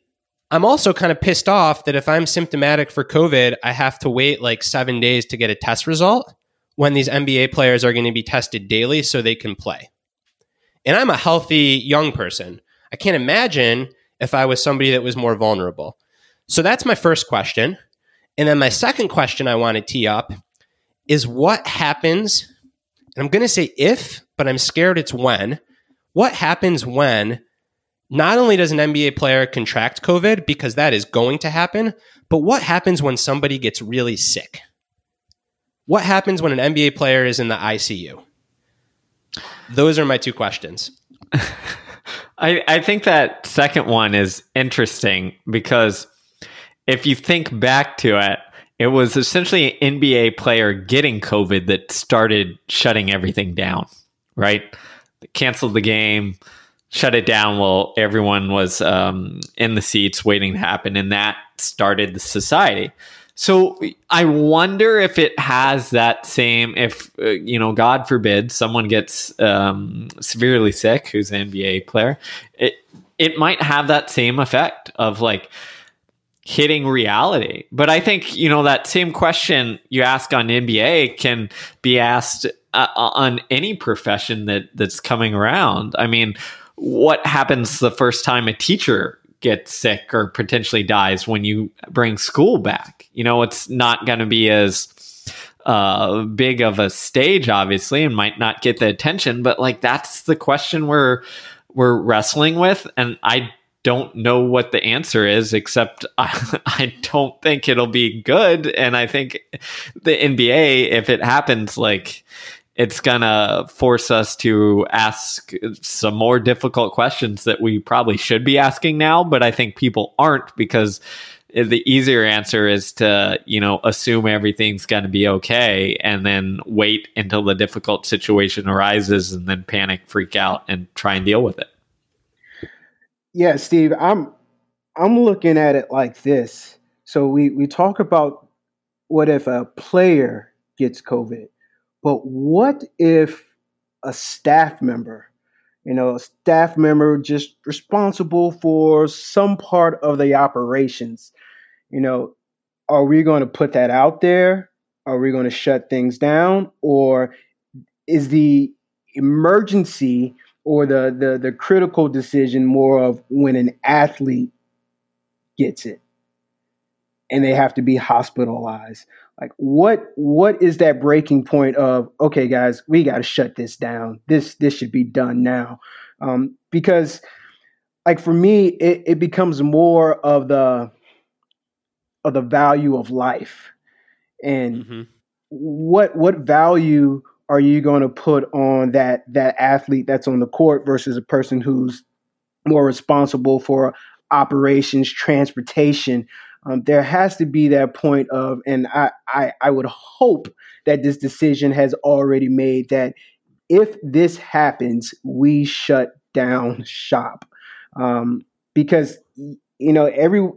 I'm also kind of pissed off that if I'm symptomatic for COVID, I have to wait like seven days to get a test result when these NBA players are going to be tested daily so they can play. And I'm a healthy young person. I can't imagine if I was somebody that was more vulnerable. So that's my first question. And then my second question I want to tee up is what happens, and I'm going to say if, but I'm scared it's when. What happens when not only does an NBA player contract COVID, because that is going to happen, but what happens when somebody gets really sick? What happens when an NBA player is in the ICU? Those are my two questions. I, I think that second one is interesting because if you think back to it, it was essentially an NBA player getting COVID that started shutting everything down, right? They canceled the game, shut it down while everyone was um, in the seats waiting to happen, and that started the society. So I wonder if it has that same, if, uh, you know, God forbid someone gets um, severely sick who's an NBA player, it, it might have that same effect of like hitting reality. But I think, you know, that same question you ask on NBA can be asked uh, on any profession that that's coming around. I mean, what happens the first time a teacher gets sick or potentially dies when you bring school back. You know, it's not going to be as uh, big of a stage, obviously, and might not get the attention. But like, that's the question we're we're wrestling with, and I don't know what the answer is, except I, I don't think it'll be good. And I think the NBA, if it happens, like it's gonna force us to ask some more difficult questions that we probably should be asking now, but I think people aren't because the easier answer is to you know assume everything's going to be okay and then wait until the difficult situation arises and then panic freak out and try and deal with it yeah steve i'm i'm looking at it like this so we we talk about what if a player gets covid but what if a staff member, you know, a staff member just responsible for some part of the operations, you know, are we going to put that out there? Are we going to shut things down? Or is the emergency or the, the, the critical decision more of when an athlete gets it and they have to be hospitalized? like what what is that breaking point of okay guys we got to shut this down this this should be done now um, because like for me it, it becomes more of the of the value of life and mm-hmm. what what value are you going to put on that that athlete that's on the court versus a person who's more responsible for operations transportation um, there has to be that point of, and I, I, I would hope that this decision has already made that if this happens, we shut down shop. Um, because, you know, every,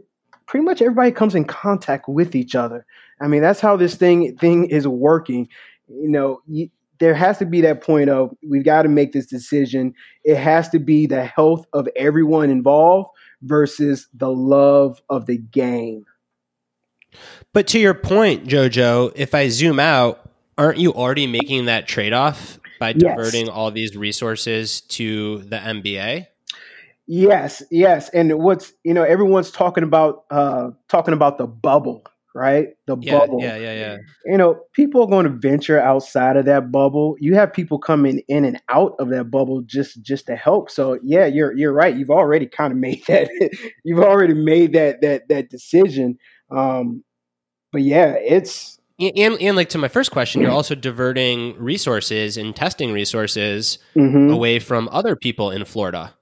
pretty much everybody comes in contact with each other. I mean, that's how this thing, thing is working. You know, you, there has to be that point of we've got to make this decision. It has to be the health of everyone involved versus the love of the game. But to your point, Jojo, if I zoom out, aren't you already making that trade off by diverting yes. all these resources to the NBA? Yes, yes. And what's you know, everyone's talking about uh talking about the bubble, right? The yeah, bubble. Yeah, yeah, yeah. You know, people are going to venture outside of that bubble. You have people coming in and out of that bubble just just to help. So yeah, you're you're right. You've already kind of made that. you've already made that that that decision. Um, but yeah, it's and, and like to my first question, you're also diverting resources and testing resources mm-hmm. away from other people in Florida.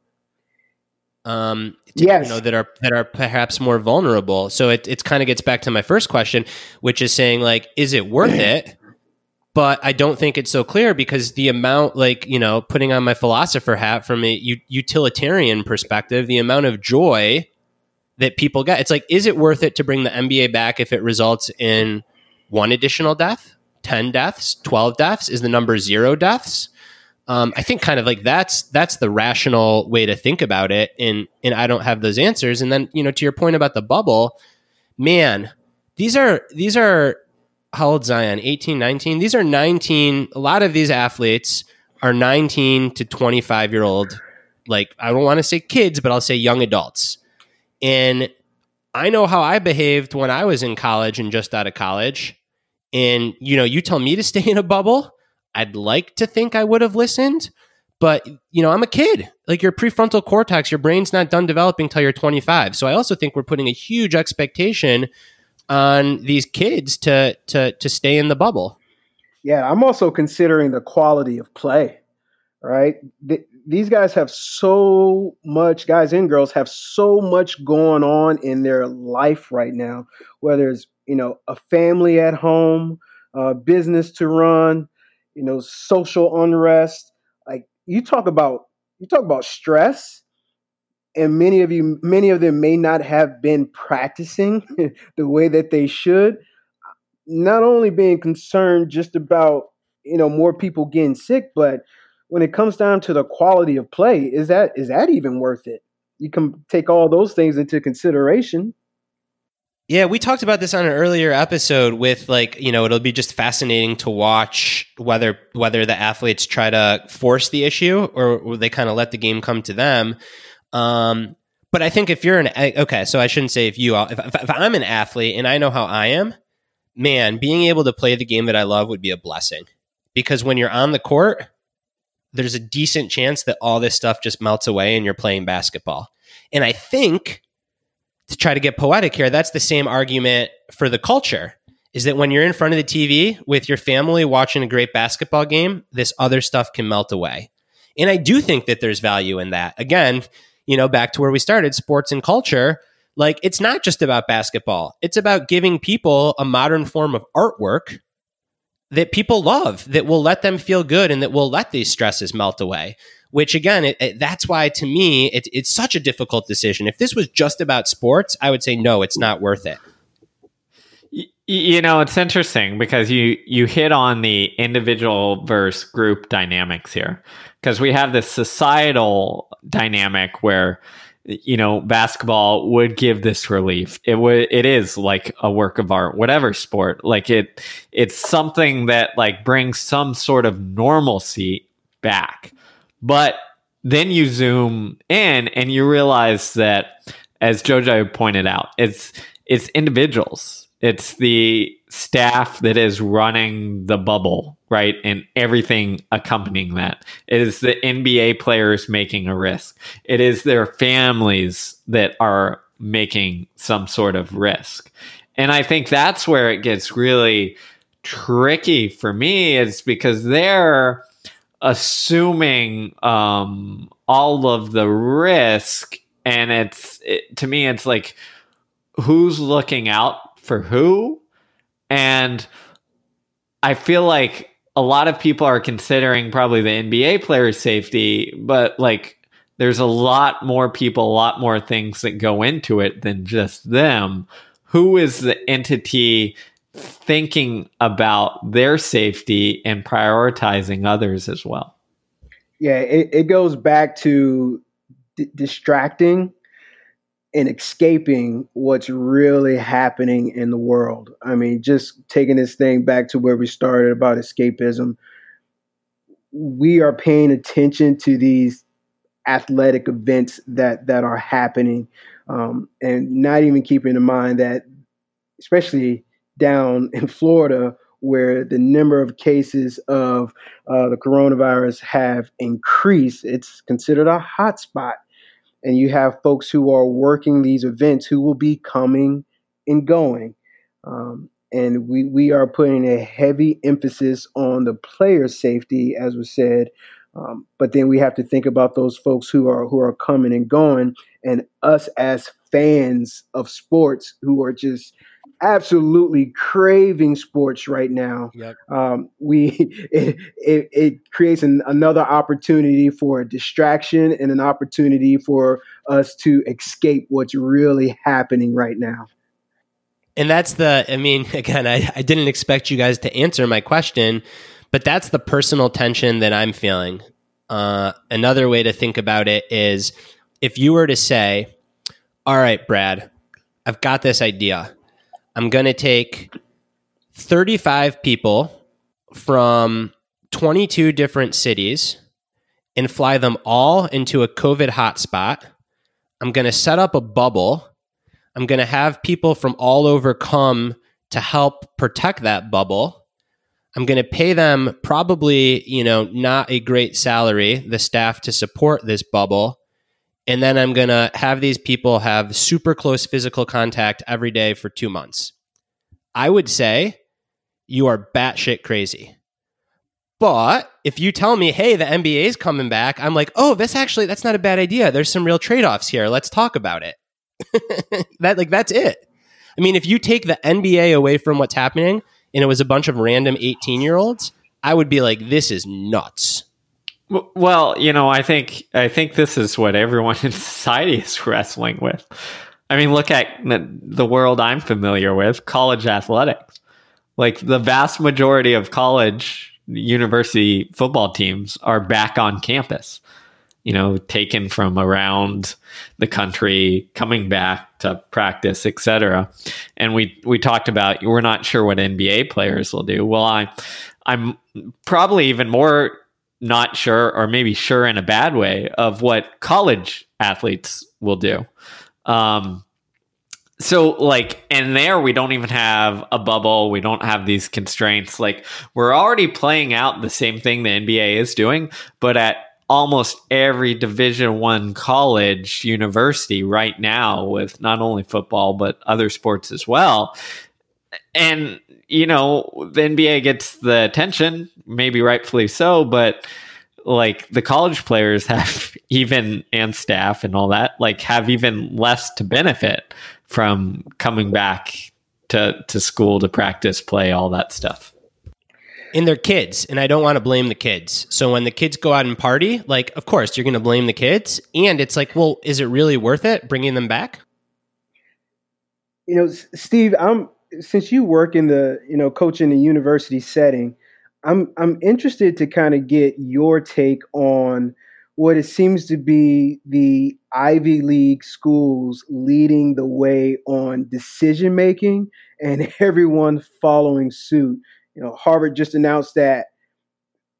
Um, to, yes. you know that are that are perhaps more vulnerable. So it it's kind of gets back to my first question, which is saying like, is it worth it? but I don't think it's so clear because the amount, like, you know, putting on my philosopher hat from a utilitarian perspective, the amount of joy that people get, it's like, is it worth it to bring the NBA back if it results in one additional death, 10 deaths, 12 deaths? Is the number zero deaths? Um, I think kind of like that's that's the rational way to think about it, and and I don't have those answers. And then you know to your point about the bubble, man, these are these are how old Zion? 18, 19? These are 19. A lot of these athletes are 19 to 25 year old, like, I don't want to say kids, but I'll say young adults. And I know how I behaved when I was in college and just out of college. And, you know, you tell me to stay in a bubble. I'd like to think I would have listened, but, you know, I'm a kid. Like your prefrontal cortex, your brain's not done developing till you're 25. So I also think we're putting a huge expectation on these kids to to to stay in the bubble. Yeah, I'm also considering the quality of play. Right, Th- these guys have so much. Guys and girls have so much going on in their life right now. Whether it's you know a family at home, business to run, you know, social unrest. Like you talk about, you talk about stress and many of you many of them may not have been practicing the way that they should. Not only being concerned just about you know more people getting sick but when it comes down to the quality of play is that is that even worth it? You can take all those things into consideration yeah, we talked about this on an earlier episode with like, you know, it'll be just fascinating to watch whether whether the athletes try to force the issue or, or they kind of let the game come to them. Um, but I think if you're an okay, so I shouldn't say if you if, if, if I'm an athlete and I know how I am, man, being able to play the game that I love would be a blessing. Because when you're on the court, there's a decent chance that all this stuff just melts away and you're playing basketball. And I think to try to get poetic here, that's the same argument for the culture. Is that when you're in front of the TV with your family watching a great basketball game, this other stuff can melt away. And I do think that there's value in that. Again, you know, back to where we started, sports and culture. Like it's not just about basketball. It's about giving people a modern form of artwork that people love, that will let them feel good and that will let these stresses melt away. Which again, it, it, that's why to me, it, it's such a difficult decision. If this was just about sports, I would say no, it's not worth it. You know, it's interesting because you you hit on the individual versus group dynamics here because we have this societal dynamic where you know basketball would give this relief it would it is like a work of art whatever sport like it it's something that like brings some sort of normalcy back but then you zoom in and you realize that as jojo pointed out it's it's individuals it's the staff that is running the bubble, right? And everything accompanying that. It is the NBA players making a risk. It is their families that are making some sort of risk. And I think that's where it gets really tricky for me is because they're assuming um, all of the risk and it's it, to me it's like who's looking out for who. And I feel like a lot of people are considering probably the NBA player's safety, but like there's a lot more people, a lot more things that go into it than just them. Who is the entity thinking about their safety and prioritizing others as well? Yeah, it, it goes back to d- distracting and escaping what's really happening in the world. I mean, just taking this thing back to where we started about escapism, we are paying attention to these athletic events that that are happening, um, and not even keeping in mind that, especially down in Florida, where the number of cases of uh, the coronavirus have increased, it's considered a hotspot and you have folks who are working these events who will be coming and going. Um, and we, we are putting a heavy emphasis on the player safety, as was said. Um, but then we have to think about those folks who are who are coming and going, and us as fans of sports who are just absolutely craving sports right now. Yep. Um, we it, it, it creates an, another opportunity for a distraction and an opportunity for us to escape what's really happening right now. And that's the, I mean, again, I, I didn't expect you guys to answer my question, but that's the personal tension that I'm feeling. Uh, another way to think about it is if you were to say, All right, Brad, I've got this idea. I'm going to take 35 people from 22 different cities and fly them all into a COVID hotspot. I'm going to set up a bubble. I'm going to have people from all over come to help protect that bubble. I'm going to pay them probably, you know, not a great salary, the staff to support this bubble. And then I'm going to have these people have super close physical contact every day for two months. I would say you are batshit crazy. But if you tell me, hey, the NBA is coming back, I'm like, oh, that's actually that's not a bad idea. There's some real trade-offs here. Let's talk about it. that like that's it. I mean, if you take the NBA away from what's happening and it was a bunch of random 18 year olds, I would be like, this is nuts. Well, you know, I think I think this is what everyone in society is wrestling with. I mean, look at the world I'm familiar with, college athletics. Like the vast majority of college university football teams are back on campus. You know, taken from around the country, coming back to practice, etc. And we we talked about we're not sure what NBA players will do. Well, I I'm probably even more not sure, or maybe sure in a bad way, of what college athletes will do. Um, so like and there we don't even have a bubble we don't have these constraints like we're already playing out the same thing the nba is doing but at almost every division one college university right now with not only football but other sports as well and you know the nba gets the attention maybe rightfully so but like the college players have even and staff and all that like have even less to benefit from coming back to to school to practice play all that stuff. And they're kids and i don't want to blame the kids. So when the kids go out and party like of course you're going to blame the kids and it's like well is it really worth it bringing them back? You know steve i'm since you work in the you know coaching the university setting I'm I'm interested to kind of get your take on what it seems to be the Ivy League schools leading the way on decision making and everyone following suit. You know, Harvard just announced that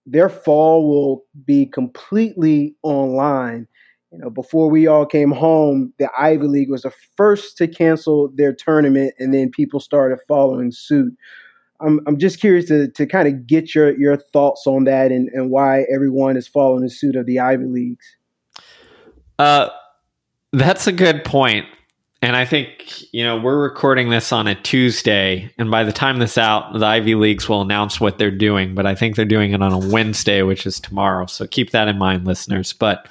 their fall will be completely online. You know, before we all came home, the Ivy League was the first to cancel their tournament, and then people started following suit. I'm I'm just curious to to kind of get your your thoughts on that and and why everyone is following the suit of the Ivy leagues. Uh, that's a good point. And I think, you know, we're recording this on a Tuesday. And by the time this out, the Ivy Leagues will announce what they're doing. But I think they're doing it on a Wednesday, which is tomorrow. So keep that in mind, listeners. But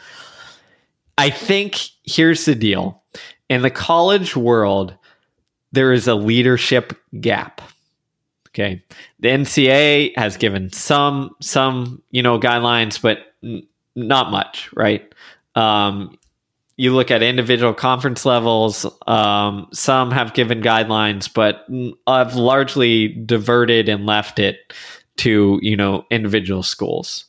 I think here's the deal in the college world, there is a leadership gap. Okay. The NCAA has given some some you know guidelines, but n- not much, right? Um, you look at individual conference levels. Um, some have given guidelines, but have largely diverted and left it to you know individual schools.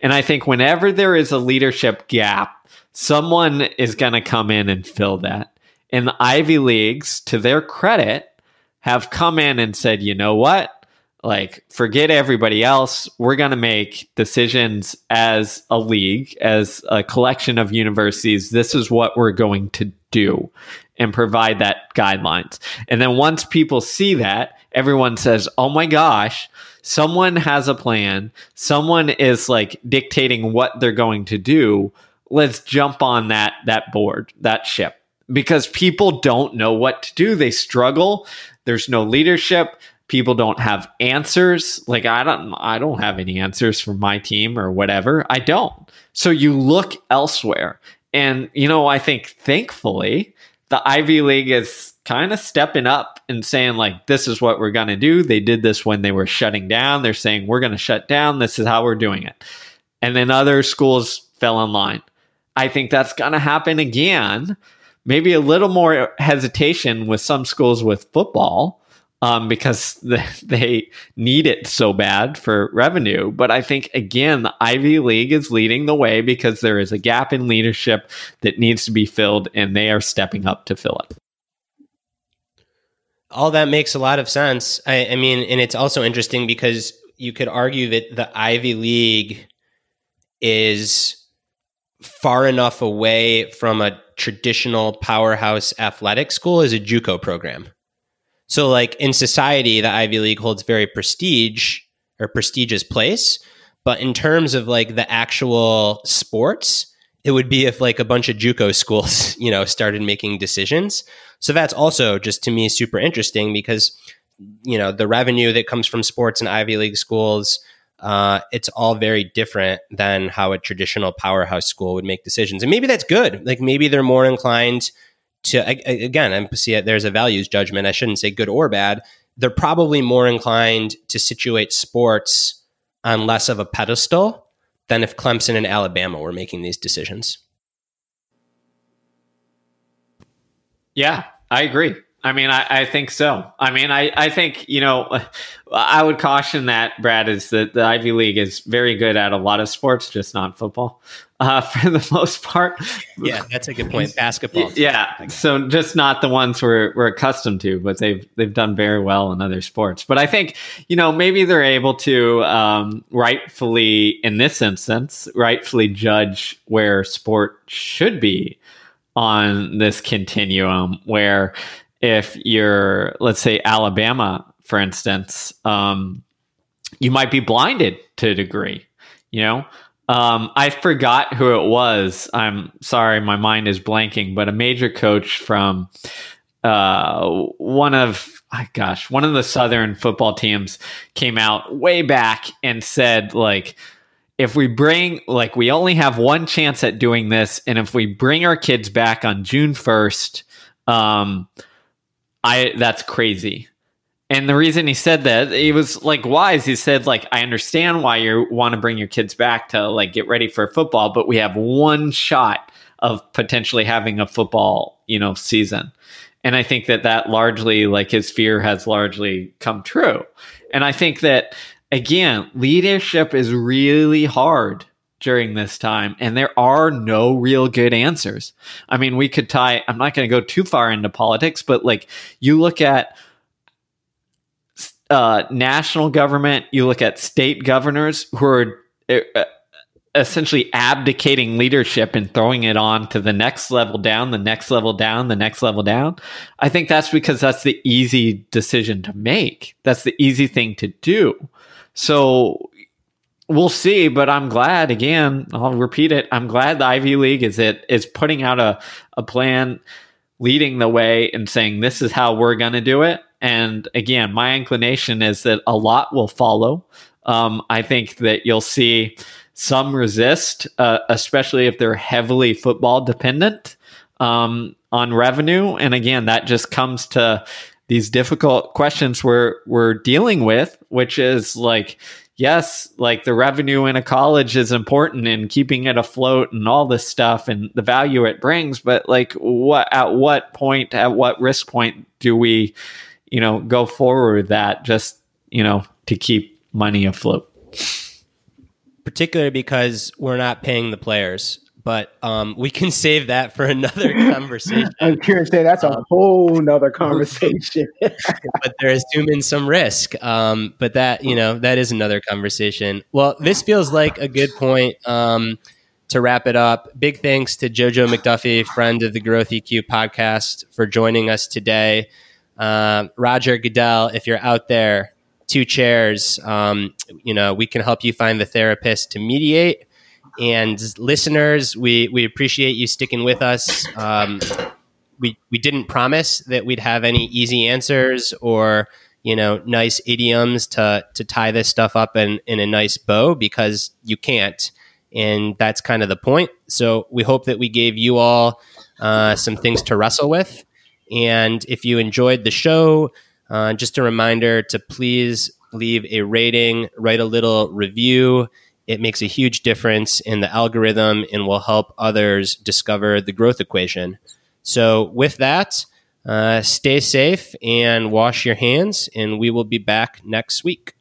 And I think whenever there is a leadership gap, someone is going to come in and fill that. And the Ivy Leagues, to their credit, have come in and said, you know what? Like, forget everybody else. We're going to make decisions as a league, as a collection of universities. This is what we're going to do and provide that guidelines. And then once people see that, everyone says, oh my gosh, someone has a plan. Someone is like dictating what they're going to do. Let's jump on that, that board, that ship because people don't know what to do. They struggle. There's no leadership. People don't have answers. Like I don't I don't have any answers for my team or whatever. I don't. So you look elsewhere. And you know, I think thankfully the Ivy League is kind of stepping up and saying like this is what we're going to do they did this when they were shutting down they're saying we're going to shut down this is how we're doing it and then other schools fell in line i think that's going to happen again maybe a little more hesitation with some schools with football um, because they need it so bad for revenue. But I think, again, the Ivy League is leading the way because there is a gap in leadership that needs to be filled, and they are stepping up to fill it. All that makes a lot of sense. I, I mean, and it's also interesting because you could argue that the Ivy League is far enough away from a traditional powerhouse athletic school as a JUCO program. So, like in society, the Ivy League holds very prestige or prestigious place. But in terms of like the actual sports, it would be if like a bunch of JUCO schools, you know, started making decisions. So that's also just to me super interesting because, you know, the revenue that comes from sports and Ivy League schools, uh, it's all very different than how a traditional powerhouse school would make decisions. And maybe that's good. Like maybe they're more inclined to again, I'm see. There's a values judgment. I shouldn't say good or bad. They're probably more inclined to situate sports on less of a pedestal than if Clemson and Alabama were making these decisions. Yeah, I agree. I mean, I, I think so. I mean, I, I think, you know, I would caution that, Brad, is that the Ivy League is very good at a lot of sports, just not football uh, for the most part. Yeah, that's a good point. Basketball. Yeah. So just not the ones we're, we're accustomed to, but they've, they've done very well in other sports. But I think, you know, maybe they're able to um, rightfully, in this instance, rightfully judge where sport should be on this continuum where if you're, let's say, Alabama, for instance, um, you might be blinded to a degree. You know, um, I forgot who it was. I'm sorry, my mind is blanking, but a major coach from uh, one of, oh gosh, one of the Southern football teams came out way back and said, like, if we bring, like, we only have one chance at doing this, and if we bring our kids back on June 1st, um, I that's crazy. And the reason he said that, he was like wise. He said, like, I understand why you want to bring your kids back to like get ready for football, but we have one shot of potentially having a football, you know, season. And I think that that largely, like his fear has largely come true. And I think that again, leadership is really hard during this time, and there are no real good answers. I mean, we could tie, I'm not going to go too far into politics, but like you look at uh, national government, you look at state governors who are uh, essentially abdicating leadership and throwing it on to the next level down, the next level down, the next level down. I think that's because that's the easy decision to make. That's the easy thing to do. So we'll see, but I'm glad again, I'll repeat it. I'm glad the Ivy League is it is putting out a, a plan leading the way and saying this is how we're going to do it and again, my inclination is that a lot will follow. Um, I think that you'll see some resist, uh, especially if they're heavily football dependent um, on revenue. And again, that just comes to these difficult questions we're we're dealing with, which is like, yes, like the revenue in a college is important in keeping it afloat and all this stuff and the value it brings, but like what at what point, at what risk point do we you know, go forward with that just, you know, to keep money afloat. Particularly because we're not paying the players, but um, we can save that for another conversation. I'm curious to say that's a um, whole nother conversation. but there is assuming some risk. Um, but that, you know, that is another conversation. Well, this feels like a good point um, to wrap it up. Big thanks to Jojo McDuffie, friend of the Growth EQ podcast, for joining us today. Uh, Roger Goodell, if you're out there, two chairs, um, you know, we can help you find the therapist to mediate. And listeners, we, we appreciate you sticking with us. Um, we, we didn't promise that we'd have any easy answers or you know nice idioms to to tie this stuff up in in a nice bow because you can't and that's kind of the point so we hope that we gave you all uh, some things to wrestle with And if you enjoyed the show, uh, just a reminder to please leave a rating, write a little review. It makes a huge difference in the algorithm and will help others discover the growth equation. So, with that, uh, stay safe and wash your hands, and we will be back next week.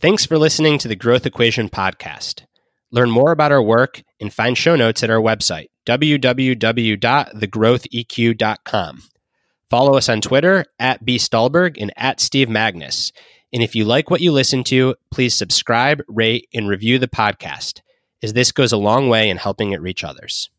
Thanks for listening to the Growth Equation podcast. Learn more about our work and find show notes at our website, www.thegrowtheq.com. Follow us on Twitter at B. Stulberg and at Steve Magness. And if you like what you listen to, please subscribe, rate, and review the podcast, as this goes a long way in helping it reach others.